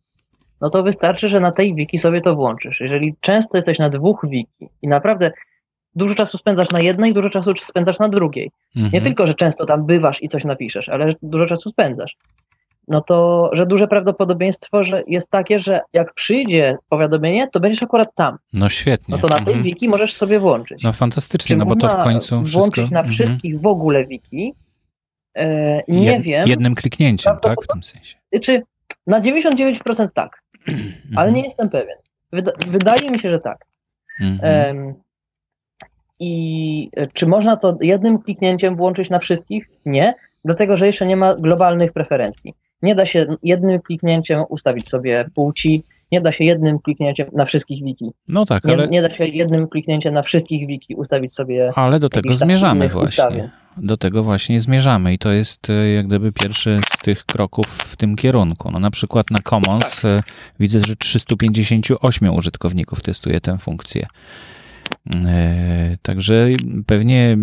no to wystarczy, że na tej wiki sobie to włączysz. Jeżeli często jesteś na dwóch wiki i naprawdę dużo czasu spędzasz na jednej, dużo czasu spędzasz na drugiej. Mhm. Nie tylko, że często tam bywasz i coś napiszesz, ale dużo czasu spędzasz no to, że duże prawdopodobieństwo że jest takie, że jak przyjdzie powiadomienie, to będziesz akurat tam. No świetnie. No to na tej mhm. wiki możesz sobie włączyć. No fantastycznie, Czy no bo to w końcu wszystko... włączyć na mhm. wszystkich w ogóle wiki? E, nie Jed, wiem. Jednym kliknięciem, tak? W tym sensie. Czy na 99% tak, ale nie jestem pewien. Wyda wydaje mi się, że tak. Mhm. I czy można to jednym kliknięciem włączyć na wszystkich? Nie, dlatego że jeszcze nie ma globalnych preferencji. Nie da się jednym kliknięciem ustawić sobie płci, nie da się jednym kliknięciem na wszystkich wiki. No tak, nie, ale... Nie da się jednym kliknięciem na wszystkich wiki ustawić sobie... Ale do tego zmierzamy właśnie. Ustawień. Do tego właśnie zmierzamy i to jest e, jak gdyby pierwszy z tych kroków w tym kierunku. No na przykład na Commons tak. E, widzę, że 358 użytkowników testuje tę funkcję. E, także pewnie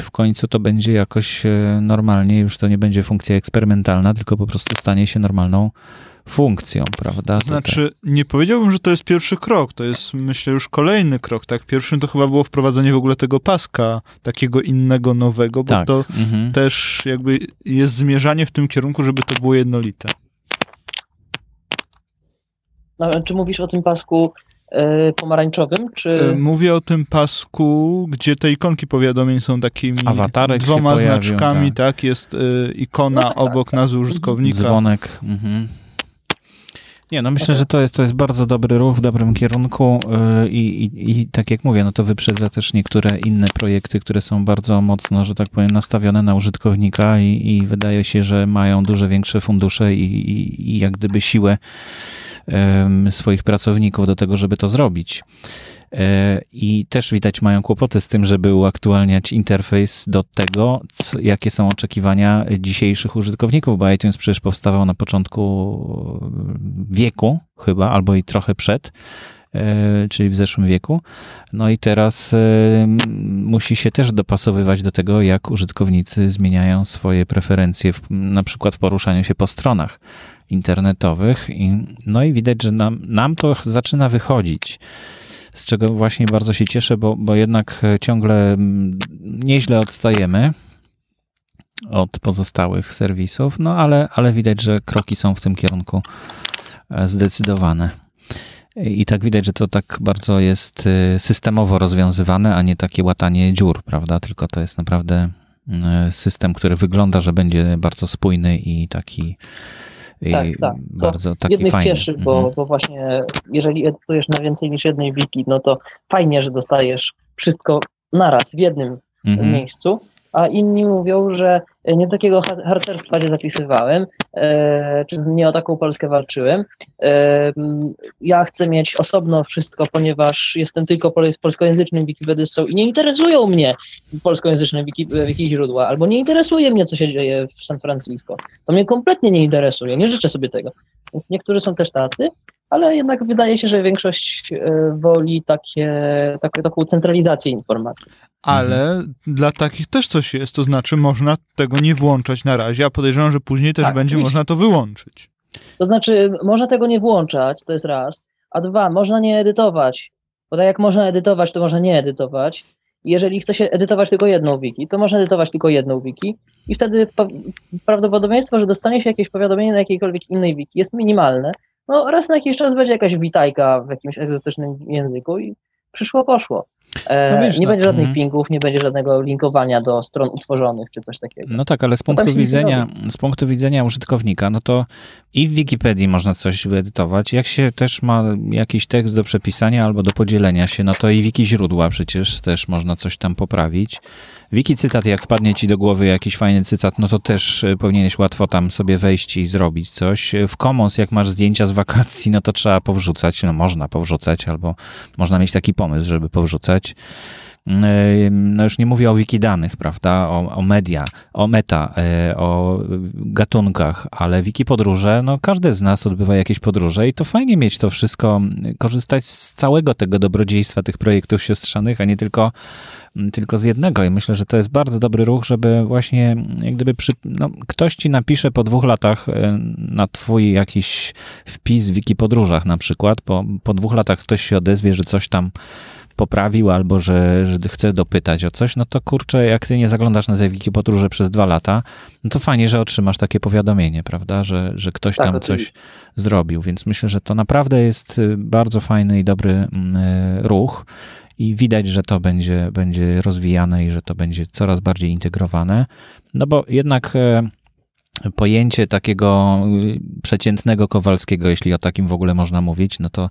w końcu to będzie jakoś e, normalnie, już to nie będzie funkcja eksperymentalna, tylko po prostu stanie się normalną funkcją, prawda? To znaczy, nie powiedziałbym, że to jest pierwszy krok, to jest myślę już kolejny krok, tak? Pierwszym to chyba było wprowadzenie w ogóle tego paska, takiego innego, nowego, bo tak. to mhm. też jakby jest zmierzanie w tym kierunku, żeby to było jednolite. No, czy mówisz o tym pasku pomarańczowym, czy... Mówię o tym pasku, gdzie te ikonki powiadomień są takimi Awatarek dwoma pojawił, znaczkami, tak. tak. Jest ikona no, tak, obok tak. nazwy użytkownika. Dzwonek. Mhm. Nie, no myślę, że to jest, to jest bardzo dobry ruch w dobrym kierunku i, i, i tak jak mówię, no to wyprzedza też niektóre inne projekty, które są bardzo mocno, że tak powiem, nastawione na użytkownika i, i wydaje się, że mają dużo większe fundusze i, i, i jak gdyby siłę swoich pracowników do tego, żeby to zrobić. E, I też widać mają kłopoty z tym, żeby uaktualniać interfejs do tego, co, jakie są oczekiwania dzisiejszych użytkowników, bo iTunes przecież powstawał na początku wieku chyba, albo i trochę przed e, czyli w zeszłym wieku. No i teraz e, musi się też dopasowywać do tego, jak użytkownicy zmieniają swoje preferencje, w, na przykład w poruszaniu się po stronach internetowych. I, no i widać, że nam, nam to zaczyna wychodzić z czego właśnie bardzo się cieszę, bo, bo jednak e, ciągle nieźle odstajemy od pozostałych serwisów, no ale, ale widać, że kroki są w tym kierunku e, zdecydowane. I tak widać, że to tak bardzo jest e, systemowo rozwiązywane, a nie takie łatanie dziur, prawda? Tylko to jest naprawdę system, który wygląda, że będzie bardzo spójny i taki i tak, tak. bardzo taki jednych fajny. cieszy, bo, mhm. bo właśnie jeżeli edytujesz na więcej niż jednej wiki, no to fajnie, że dostajesz wszystko naraz w jednym mhm. miejscu, a inni mówią, że nie takiego harcerstwa nie zapisywałem, e, czy nie o taką Polskę walczyłem. E, ja chcę mieć osobno wszystko, ponieważ jestem tylko polskojęzycznym wikipedystą i nie interesują mnie polskojęzyczne wiki, wiki źródła, albo nie interesuje mnie, co się dzieje w San Francisco. To mnie kompletnie nie interesuje, nie życzę sobie tego. Więc niektórzy są też tacy, ale jednak wydaje się, że większość e, woli takie, takie, taką centralizację informacji. Ale mhm. dla takich też coś jest, to znaczy można tego nie włączać na razie, a podejrzewam, że później też tak, będzie można to wyłączyć. To znaczy, można tego nie włączać, to jest raz, a dwa, można nie edytować, bo tak jak można edytować, to można nie edytować. Jeżeli chce się edytować tylko jedną wiki, to można edytować tylko jedną wiki i wtedy prawdopodobieństwo, że dostanie się jakieś powiadomienie na jakiejkolwiek innej wiki jest minimalne, no raz na jakiś czas będzie jakaś witajka w jakimś egzotycznym języku i przyszło, poszło. E, no wiesz, nie no, będzie żadnych mm. pingów, nie będzie żadnego linkowania do stron utworzonych czy coś takiego. No tak, ale z punktu, widzenia, z punktu widzenia użytkownika, no to i w Wikipedii można coś wyedytować. Jak się też ma jakiś tekst do przepisania albo do podzielenia się, no to i wiki źródła przecież też można coś tam poprawić. Wiki cytat, jak wpadnie ci do głowy jakiś fajny cytat, no to też e, powinieneś łatwo tam sobie wejść i zrobić coś. W Commons, jak masz zdjęcia z wakacji, no to trzeba powrzucać, no można powrzucać, albo można mieć taki pomysł, żeby powrzucać. No już nie mówię o wiki danych, prawda, o, o media, o meta, e, o gatunkach, ale wiki podróże, no każdy z nas odbywa jakieś podróże i to fajnie mieć to wszystko, korzystać z całego tego dobrodziejstwa tych projektów siostrzanych, a nie tylko tylko z jednego. I myślę, że to jest bardzo dobry ruch, żeby właśnie jak gdyby przy, no, ktoś ci napisze po dwóch latach e, na twój jakiś wpis w wiki podróżach na przykład, po, po dwóch latach ktoś się odezwie, że coś tam poprawił albo że, że chce dopytać o coś, no to kurczę, jak ty nie zaglądasz na te wiki podróże przez dwa lata, no to fajnie, że otrzymasz takie powiadomienie, prawda, że, że ktoś tak, tam coś zrobił, więc myślę, że to naprawdę jest y, bardzo fajny i dobry mm, y, ruch i widać, że to będzie, będzie rozwijane i że to będzie coraz bardziej integrowane, no bo jednak e, pojęcie takiego y, przeciętnego Kowalskiego, jeśli o takim w ogóle można mówić, no to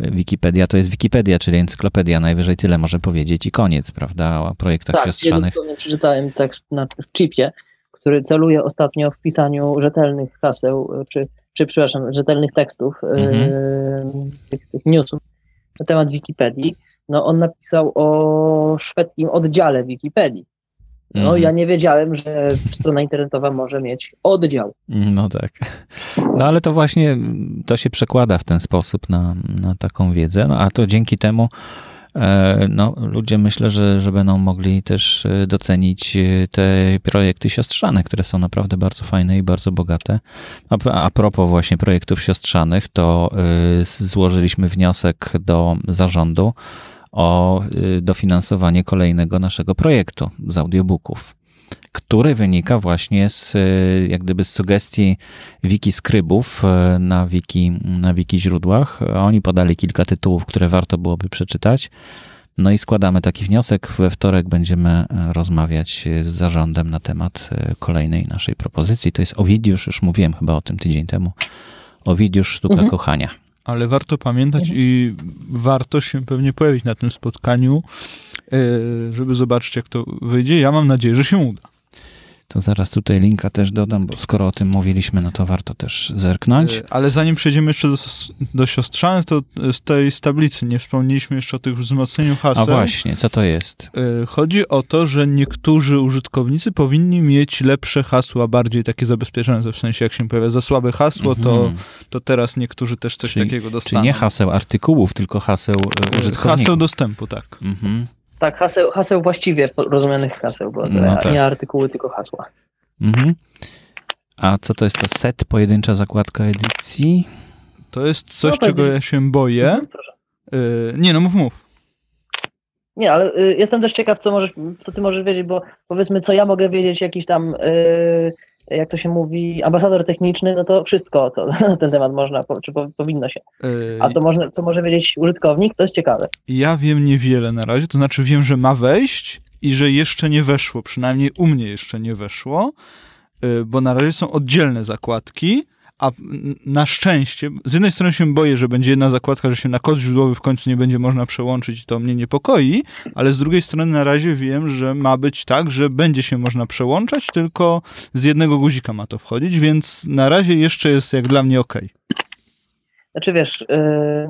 Wikipedia to jest Wikipedia, czyli encyklopedia, najwyżej tyle może powiedzieć i koniec, prawda, o projektach tak, siostrzanych. Tak, przeczytałem tekst na chipie, który celuje ostatnio w pisaniu rzetelnych haseł, czy, czy przepraszam, rzetelnych tekstów, mhm. yy, tych, tych newsów na temat Wikipedii. No on napisał o szwedzkim oddziale Wikipedii. No, mhm. ja nie wiedziałem, że strona internetowa może mieć oddział. No tak. No ale to właśnie to się przekłada w ten sposób na, na taką wiedzę, no, a to dzięki temu e, no, ludzie myślę, że, że będą mogli też e, docenić e, te projekty siostrzane, które są naprawdę bardzo fajne i bardzo bogate. A, a propos właśnie projektów siostrzanych, to złożyliśmy wniosek do zarządu o y, dofinansowanie kolejnego naszego projektu z audiobooków. który wynika właśnie z, jak gdyby z sugestii wiki skrybów na wiki, na wiki źródłach. Oni podali kilka tytułów, które warto byłoby przeczytać. No i składamy taki wniosek. We wtorek będziemy rozmawiać z zarządem na temat kolejnej naszej propozycji. To jest Owidiusz, już mówiłem chyba o tym tydzień temu. Owidiusz Sztuka mhm. Kochania. Ale warto pamiętać mhm. i warto się pewnie pojawić na tym spotkaniu, e, żeby zobaczyć, jak to wyjdzie. Ja mam nadzieję, że się uda. To zaraz tutaj linka też dodam, bo skoro o tym mówiliśmy, no to warto też zerknąć. E, ale zanim przejdziemy jeszcze do, do siostrzanych, to z tej z tablicy nie wspomnieliśmy jeszcze o tych wzmocnieniu haseł. A właśnie, co to jest? E, chodzi o to, że niektórzy użytkownicy powinni mieć lepsze hasła, bardziej takie zabezpieczone, w sensie jak się pojawia za słabe hasło, to, mhm. to teraz niektórzy też coś czyli, takiego dostaną. Czyli nie haseł artykułów, tylko haseł e, użytkowników. Haseł dostępu, tak. Mhm. Tak, haseł, haseł właściwie rozumianych haseł, bo no tak. nie artykuły, tylko hasła. Mhm. A co to jest to set, pojedyncza zakładka edycji? To jest coś, no, czego ja się boję. Mhm, yy, nie, no mów, mów. Nie, ale y, jestem też ciekaw, co, możesz, co ty możesz wiedzieć, bo powiedzmy, co ja mogę wiedzieć, jakiś tam y, jak to się mówi, ambasador techniczny, no to wszystko, co na ten temat można, czy powinno się. A co, można, co może wiedzieć użytkownik, to jest ciekawe. Ja wiem niewiele na razie, to znaczy wiem, że ma wejść i że jeszcze nie weszło, przynajmniej u mnie jeszcze nie weszło, y, bo na razie są oddzielne zakładki, a na szczęście, z jednej strony się boję, że będzie jedna zakładka, że się na kod źródłowy w końcu nie będzie można przełączyć i to mnie niepokoi, ale z drugiej strony na razie wiem, że ma być tak, że będzie się można przełączać, tylko z jednego guzika ma to wchodzić, więc na razie jeszcze jest jak dla mnie ok. Znaczy wiesz, yy,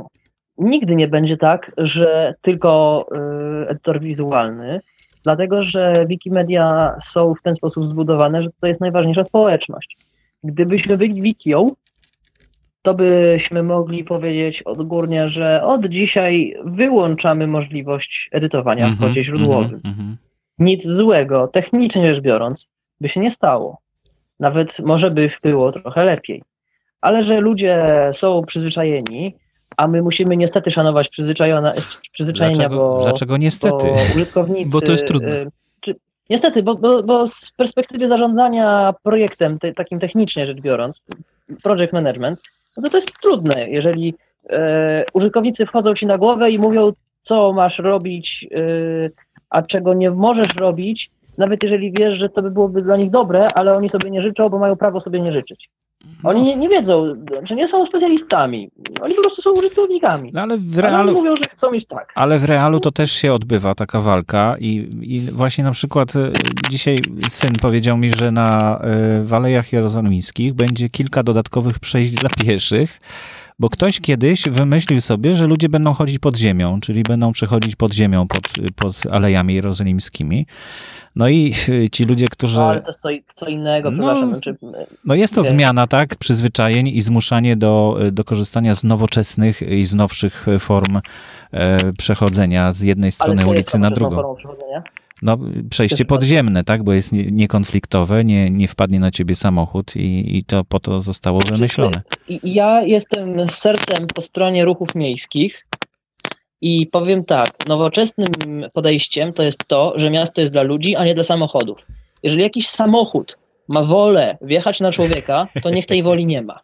nigdy nie będzie tak, że tylko yy, edytor wizualny, dlatego że Wikimedia są w ten sposób zbudowane, że to jest najważniejsza społeczność Gdybyśmy byli Wikią, to byśmy mogli powiedzieć odgórnie, że od dzisiaj wyłączamy możliwość edytowania mm -hmm, w kodzie źródłowym. Mm -hmm. Nic złego, technicznie rzecz biorąc, by się nie stało. Nawet może by było trochę lepiej. Ale że ludzie są przyzwyczajeni, a my musimy niestety szanować przyzwyczajenia, dlaczego, bo, dlaczego niestety? Bo użytkownicy, bo to jest trudne. Niestety, bo, bo, bo z perspektywy zarządzania projektem, te, takim technicznie rzecz biorąc, project management, no to to jest trudne, jeżeli e, użytkownicy wchodzą ci na głowę i mówią, co masz robić, e, a czego nie możesz robić, nawet jeżeli wiesz, że to by byłoby dla nich dobre, ale oni sobie nie życzą, bo mają prawo sobie nie życzyć. Oni no. nie, nie wiedzą, że nie są specjalistami. Oni po prostu są użytkownikami. No ale w realu, ale mówią, że chcą mieć tak. Ale w realu to też się odbywa taka walka i, i właśnie na przykład e, dzisiaj syn powiedział mi, że na y, Walejach Jerozolimskich będzie kilka dodatkowych przejść dla pieszych, bo ktoś kiedyś wymyślił sobie, że ludzie będą chodzić pod ziemią, czyli będą przechodzić pod ziemią, pod, pod Alejami Jerozolimskimi. No i y, ci ludzie, którzy. No, ale to jest co, co innego, no, znaczy, no jest to zmiana, tak? Przyzwyczajeń i zmuszanie do, do korzystania z nowoczesnych i z nowszych form e, przechodzenia z jednej strony ulicy na drugą. No, przejście podziemne, tak? Bo jest niekonfliktowe, nie, nie wpadnie na ciebie samochód i, i to po to zostało wymyślone. Ja jestem sercem po stronie ruchów miejskich i powiem tak, nowoczesnym podejściem to jest to, że miasto jest dla ludzi, a nie dla samochodów. Jeżeli jakiś samochód ma wolę wjechać na człowieka, to niech tej woli nie ma.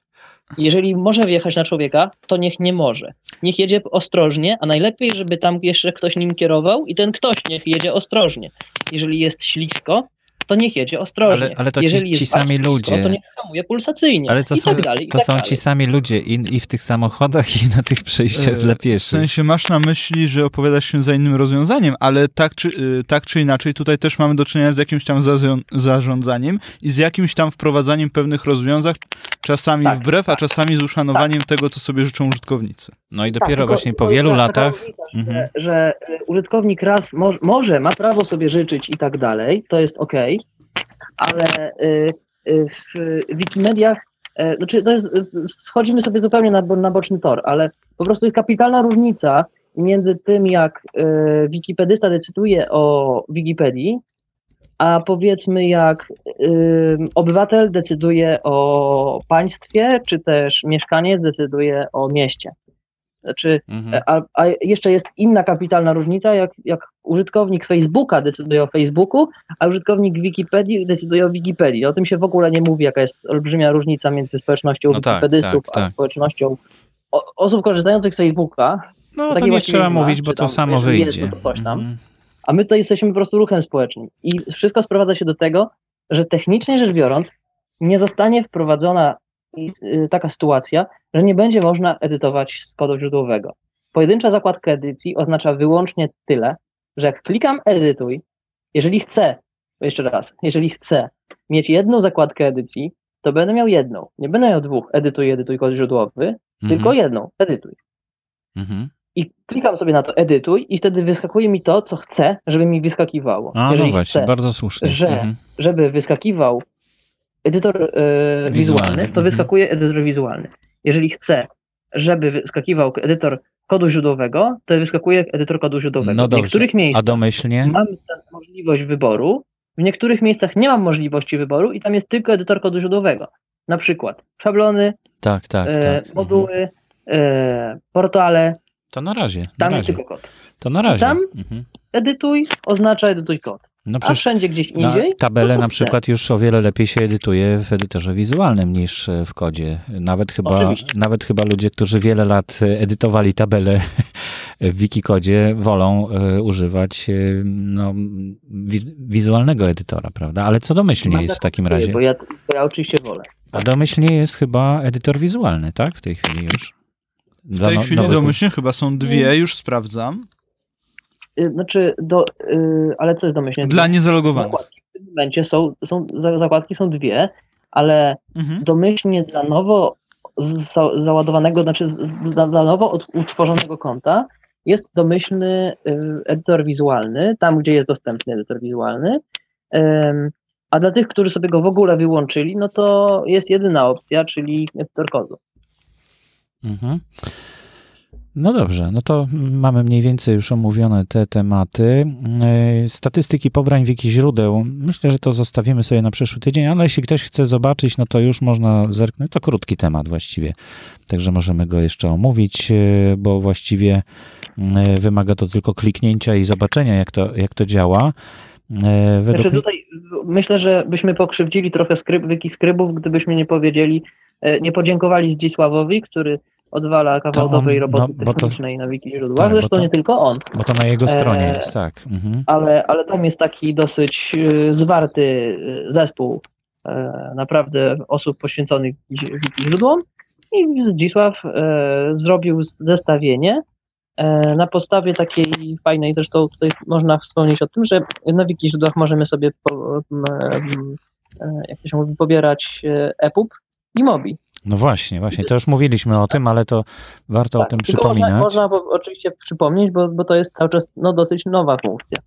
Jeżeli może wjechać na człowieka, to niech nie może. Niech jedzie ostrożnie, a najlepiej, żeby tam jeszcze ktoś nim kierował i ten ktoś niech jedzie ostrożnie. Jeżeli jest ślisko, to niech jedzie ostrożnie. Ale, ale to Jeżeli ci, ci sami ludzie. To niech hamuje pulsacyjnie. Ale to i są, tak dalej. To tak są dalej. ci sami ludzie i, i w tych samochodach, i na tych przejściach e, dla pieszych. W sensie masz na myśli, że opowiadasz się za innym rozwiązaniem, ale tak czy, e, tak czy inaczej tutaj też mamy do czynienia z jakimś tam zarządzaniem i z jakimś tam wprowadzaniem pewnych rozwiązań, czasami tak, wbrew, tak, a czasami z uszanowaniem tak. tego, co sobie życzą użytkownicy. No i dopiero tak, właśnie po wielu latach... Że, mhm. że użytkownik raz mo może, ma prawo sobie życzyć i tak dalej, to jest ok, ale y, y, w Wikimediach, e, znaczy to jest, schodzimy sobie zupełnie na, na boczny tor, ale po prostu jest kapitalna różnica między tym, jak y, wikipedysta decyduje o Wikipedii, a powiedzmy jak obywatel decyduje o państwie, czy też mieszkaniec decyduje o mieście. Znaczy, mhm. a, a, jeszcze jest inna kapitalna różnica, jak, jak użytkownik Facebooka decyduje o Facebooku, a użytkownik Wikipedii decyduje o Wikipedii. O tym się w ogóle nie mówi, jaka jest olbrzymia różnica między społecznością no tak, wikipedystów tak, tak, a społecznością osób korzystających z Facebooka. No to nie trzeba mówić, bo to samo wyjdzie. Jest, to coś tam. Mhm. A my to jesteśmy po prostu ruchem społecznym. I wszystko sprowadza się do tego, że technicznie rzecz biorąc, nie zostanie wprowadzona taka sytuacja, że nie będzie można edytować z kodu źródłowego. Pojedyncza zakładka edycji oznacza wyłącznie tyle, że jak klikam edytuj, jeżeli chcę, jeszcze raz, jeżeli chcę mieć jedną zakładkę edycji, to będę miał jedną. Nie będę miał dwóch, edytuj, edytuj kod źródłowy, mhm. tylko jedną, edytuj. Mhm. I klikam sobie na to edytuj i wtedy wyskakuje mi to, co chcę, żeby mi wyskakiwało. A, no jeżeli no właśnie, chcę, bardzo słusznie. Że, mhm. żeby wyskakiwał edytor e, wizualny, wizualny, to mhm. wyskakuje edytor wizualny. Jeżeli chcę, żeby wyskakiwał edytor kodu źródłowego, to wyskakuje edytor kodu źródłowego. No dobrze. W niektórych miejscach A domyślnie? mam możliwość wyboru, w niektórych miejscach nie mam możliwości wyboru i tam jest tylko edytor kodu źródłowego. Na przykład szablony, tak, tak, e, tak. moduły, e, portale. To na razie. Na tam razie. jest tylko kod. To na razie. Tam mhm. edytuj oznacza edytuj kod. No A wszędzie gdzieś indziej. tabelę na przykład już o wiele lepiej się edytuje w edytorze wizualnym niż w kodzie. Nawet chyba, nawet chyba ludzie, którzy wiele lat edytowali tabelę w Wikikodzie, wolą e, używać e, no, wizualnego edytora, prawda? Ale co domyślnie jest w takim razie? Bo ja, bo ja oczywiście wolę. A domyślnie jest chyba edytor wizualny, tak? W tej chwili już. w tej no, chwili domyślnie chyba są dwie, już sprawdzam. Y, znaczy, do, yy, ale co jest domyślnie? Dla niezalogowanych. Zakładki w tym momencie są, są, zakładki są dwie, ale mhm. domyślnie dla nowo za, załadowanego, znaczy dla, dla nowo utworzonego konta jest domyślny y, edytor wizualny, tam gdzie jest dostępny edytor wizualny, a dla tych, którzy sobie go w ogóle wyłączyli, no to jest jedyna opcja, czyli edytor kodu. Mhm. No dobrze, no to mamy mniej więcej już omówione te tematy. E, statystyki pobrań wiki źródeł. Myślę, że to zostawimy sobie na przyszły tydzień, ale jeśli ktoś chce zobaczyć, no to już można zerknąć. To krótki temat właściwie, także możemy go jeszcze omówić, e, bo właściwie e, wymaga to tylko kliknięcia i zobaczenia, jak to, jak to działa. Według... Znaczy tutaj myślę, że byśmy pokrzywdzili trochę skryb, wiki skrybów, gdybyśmy nie powiedzieli, nie podziękowali Zdzisławowi, który odwala kawał dobrej roboty no, technicznej to, na wiki źródłach. Tak, Zresztą to, nie tylko on. Bo to na jego stronie e, jest, tak. Mhm. Ale, ale tam jest taki dosyć y, zwarty y, zespół e, naprawdę osób poświęconych wiki źródłom i Zdzisław e, zrobił zestawienie e, na podstawie takiej fajnej, zresztą tutaj można wspomnieć o tym, że na wiki źródłach możemy sobie po, e, jak to się mówi, pobierać EPUB i MOBI. No właśnie, właśnie, to już mówiliśmy o tym, ale to warto tak, o tym przypominać. Można, można oczywiście przypomnieć, bo, bo to jest cały czas no, dosyć nowa funkcja.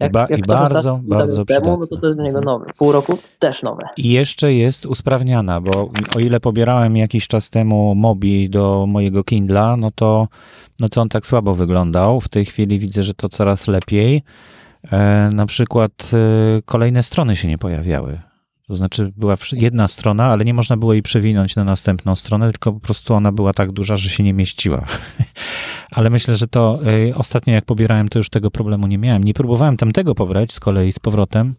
Jak, I, ba, jak i bardzo, bardzo temu, no to to jest do niego nowe. Pół roku też nowe. I jeszcze jest usprawniana, bo o ile pobierałem jakiś czas temu Mobi do mojego Kindla, no to, no to on tak słabo wyglądał. W tej chwili widzę, że to coraz lepiej. E, na przykład e, kolejne strony się nie pojawiały. To znaczy była jedna strona, ale nie można było jej przewinąć na następną stronę, tylko po prostu ona była tak duża, że się nie mieściła. ale myślę, że to y, ostatnio jak pobierałem, to już tego problemu nie miałem. Nie próbowałem tamtego pobrać z kolei z powrotem,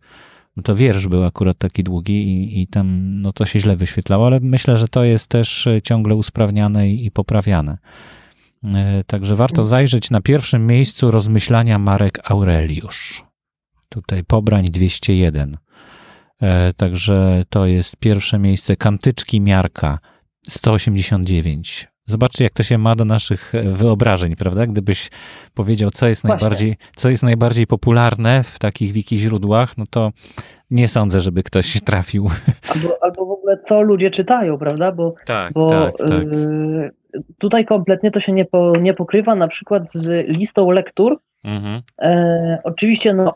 no to wiersz był akurat taki długi i, i tam no to się źle wyświetlało, ale myślę, że to jest też y, ciągle usprawniane i, i poprawiane. Y, także warto zajrzeć na pierwszym miejscu rozmyślania Marek Aureliusz. Tutaj pobrań 201. E, także to jest pierwsze miejsce. Kantyczki Miarka 189. Zobaczcie, jak to się ma do naszych wyobrażeń, prawda? Gdybyś powiedział, co jest, najbardziej, co jest najbardziej popularne w takich wiki źródłach, no to nie sądzę, żeby ktoś trafił. Albo, albo w ogóle co ludzie czytają, prawda? Bo, tak, bo tak, tak. Y, tutaj kompletnie to się nie, po, nie pokrywa na przykład z listą lektur. Mhm. E, oczywiście, no,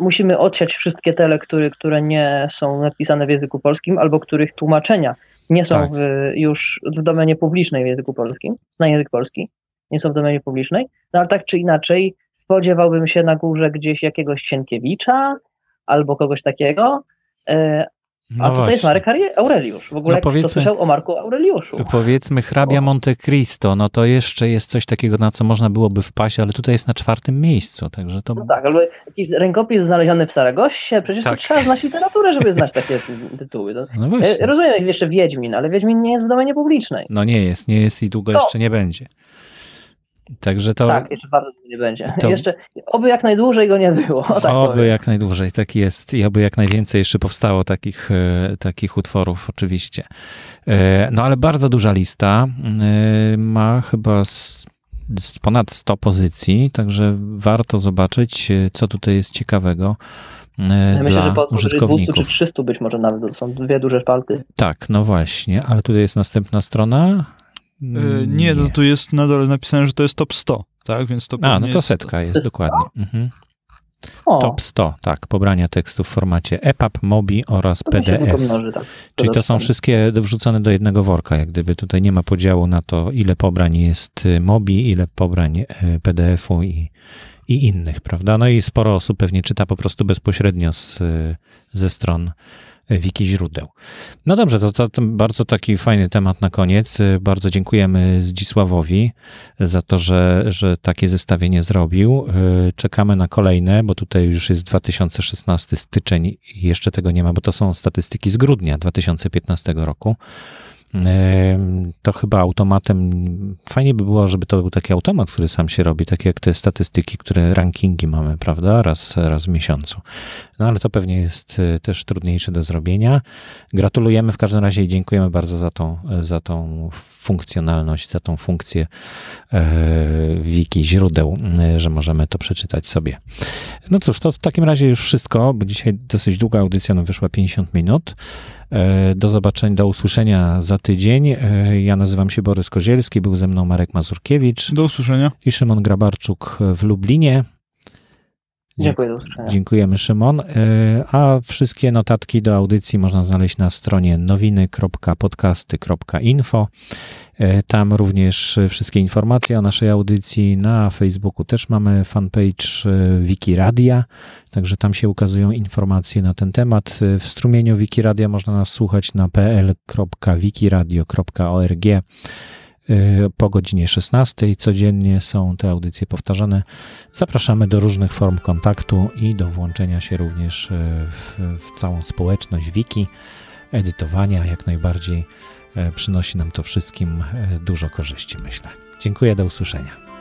musimy odsiać wszystkie te lektury, które nie są napisane w języku polskim, albo których tłumaczenia nie są tak. w, już w domenie publicznej w języku polskim, na język polski, nie są w domenie publicznej, no ale tak czy inaczej spodziewałbym się na górze gdzieś jakiegoś Sienkiewicza albo kogoś takiego, e, No A tutaj właśnie. jest Marek Aureliusz. W ogóle no kto słyszał o Marku Aureliuszu? Powiedzmy hrabia Monte Cristo, no to jeszcze jest coś takiego, na co można byłoby wpaść, ale tutaj jest na czwartym miejscu, także to... No tak, albo jakiś rękopis znaleziony w Saragossie, przecież tak. to trzeba znać literaturę, żeby znać takie tytuły. No, no właśnie. Rozumiem jeszcze Wiedźmin, ale Wiedźmin nie jest w domenie publicznej. No nie jest, nie jest i długo no. jeszcze nie będzie. Także to. Tak, jeszcze bardzo nie będzie. To... Jeszcze, oby jak najdłużej go nie było. Tak oby powiem. jak najdłużej, tak jest. I oby jak najwięcej jeszcze powstało takich, e, takich utworów, oczywiście. E, no ale bardzo duża lista. E, ma chyba ponad 100 pozycji, także warto zobaczyć, co tutaj jest ciekawego. Ja myślę, że po użytkowników. 200 czy 300 być może nawet, to są dwie duże szpalty. Tak, no właśnie, ale tutaj jest następna strona. Nie, nie, no tu jest na dole napisane, że to jest top 100, tak? Więc to A, no to setka jest, dokładnie. Mhm. Top 100, tak, pobrania tekstu w formacie EPUB, MOBI oraz PDF. Mnoży, tak. Czyli to są wszystkie wrzucone do jednego worka, jak gdyby tutaj nie ma podziału na to, ile pobrań jest y, MOBI, ile pobrań y, PDF-u i, i innych, prawda? No i sporo osób pewnie czyta po prostu bezpośrednio z, y, ze stron wiki źródeł. No dobrze, to, to, to, bardzo taki fajny temat na koniec. Bardzo dziękujemy Zdzisławowi za to, że, że takie zestawienie zrobił. Czekamy na kolejne, bo tutaj już jest 2016 styczeń i jeszcze tego nie ma, bo to są statystyki z grudnia 2015 roku to chyba automatem, fajnie by było, żeby to był taki automat, który sam się robi, tak jak te statystyki, które rankingi mamy, prawda, raz, raz w miesiącu. No ale to pewnie jest e, też trudniejsze do zrobienia. Gratulujemy w każdym razie i dziękujemy bardzo za tą, za tą funkcjonalność, za tą funkcję e, wiki źródeł, e, że możemy to przeczytać sobie. No cóż, to w takim razie już wszystko, bo dzisiaj dosyć długa audycja, no wyszła 50 minut. E, do zobaczenia, do usłyszenia za tydzień. E, ja nazywam się Borys Kozielski, był ze mną Marek Mazurkiewicz. Do usłyszenia. I Szymon Grabarczuk w Lublinie. Dziękuję, do usłyszenia. Dziękujemy Szymon. E, a wszystkie notatki do audycji można znaleźć na stronie nowiny.podcasty.info. E, tam również wszystkie informacje o naszej audycji. Na Facebooku też mamy fanpage e, Wikiradia, także tam się ukazują informacje na ten temat. W strumieniu Wikiradia można nas słuchać na pl.wikiradio.org. Po godzinie 16 codziennie są te audycje powtarzane. Zapraszamy do różnych form kontaktu i do włączenia się również w, w całą społeczność wiki, edytowania jak najbardziej przynosi nam to wszystkim dużo korzyści, myślę. Dziękuję, do usłyszenia.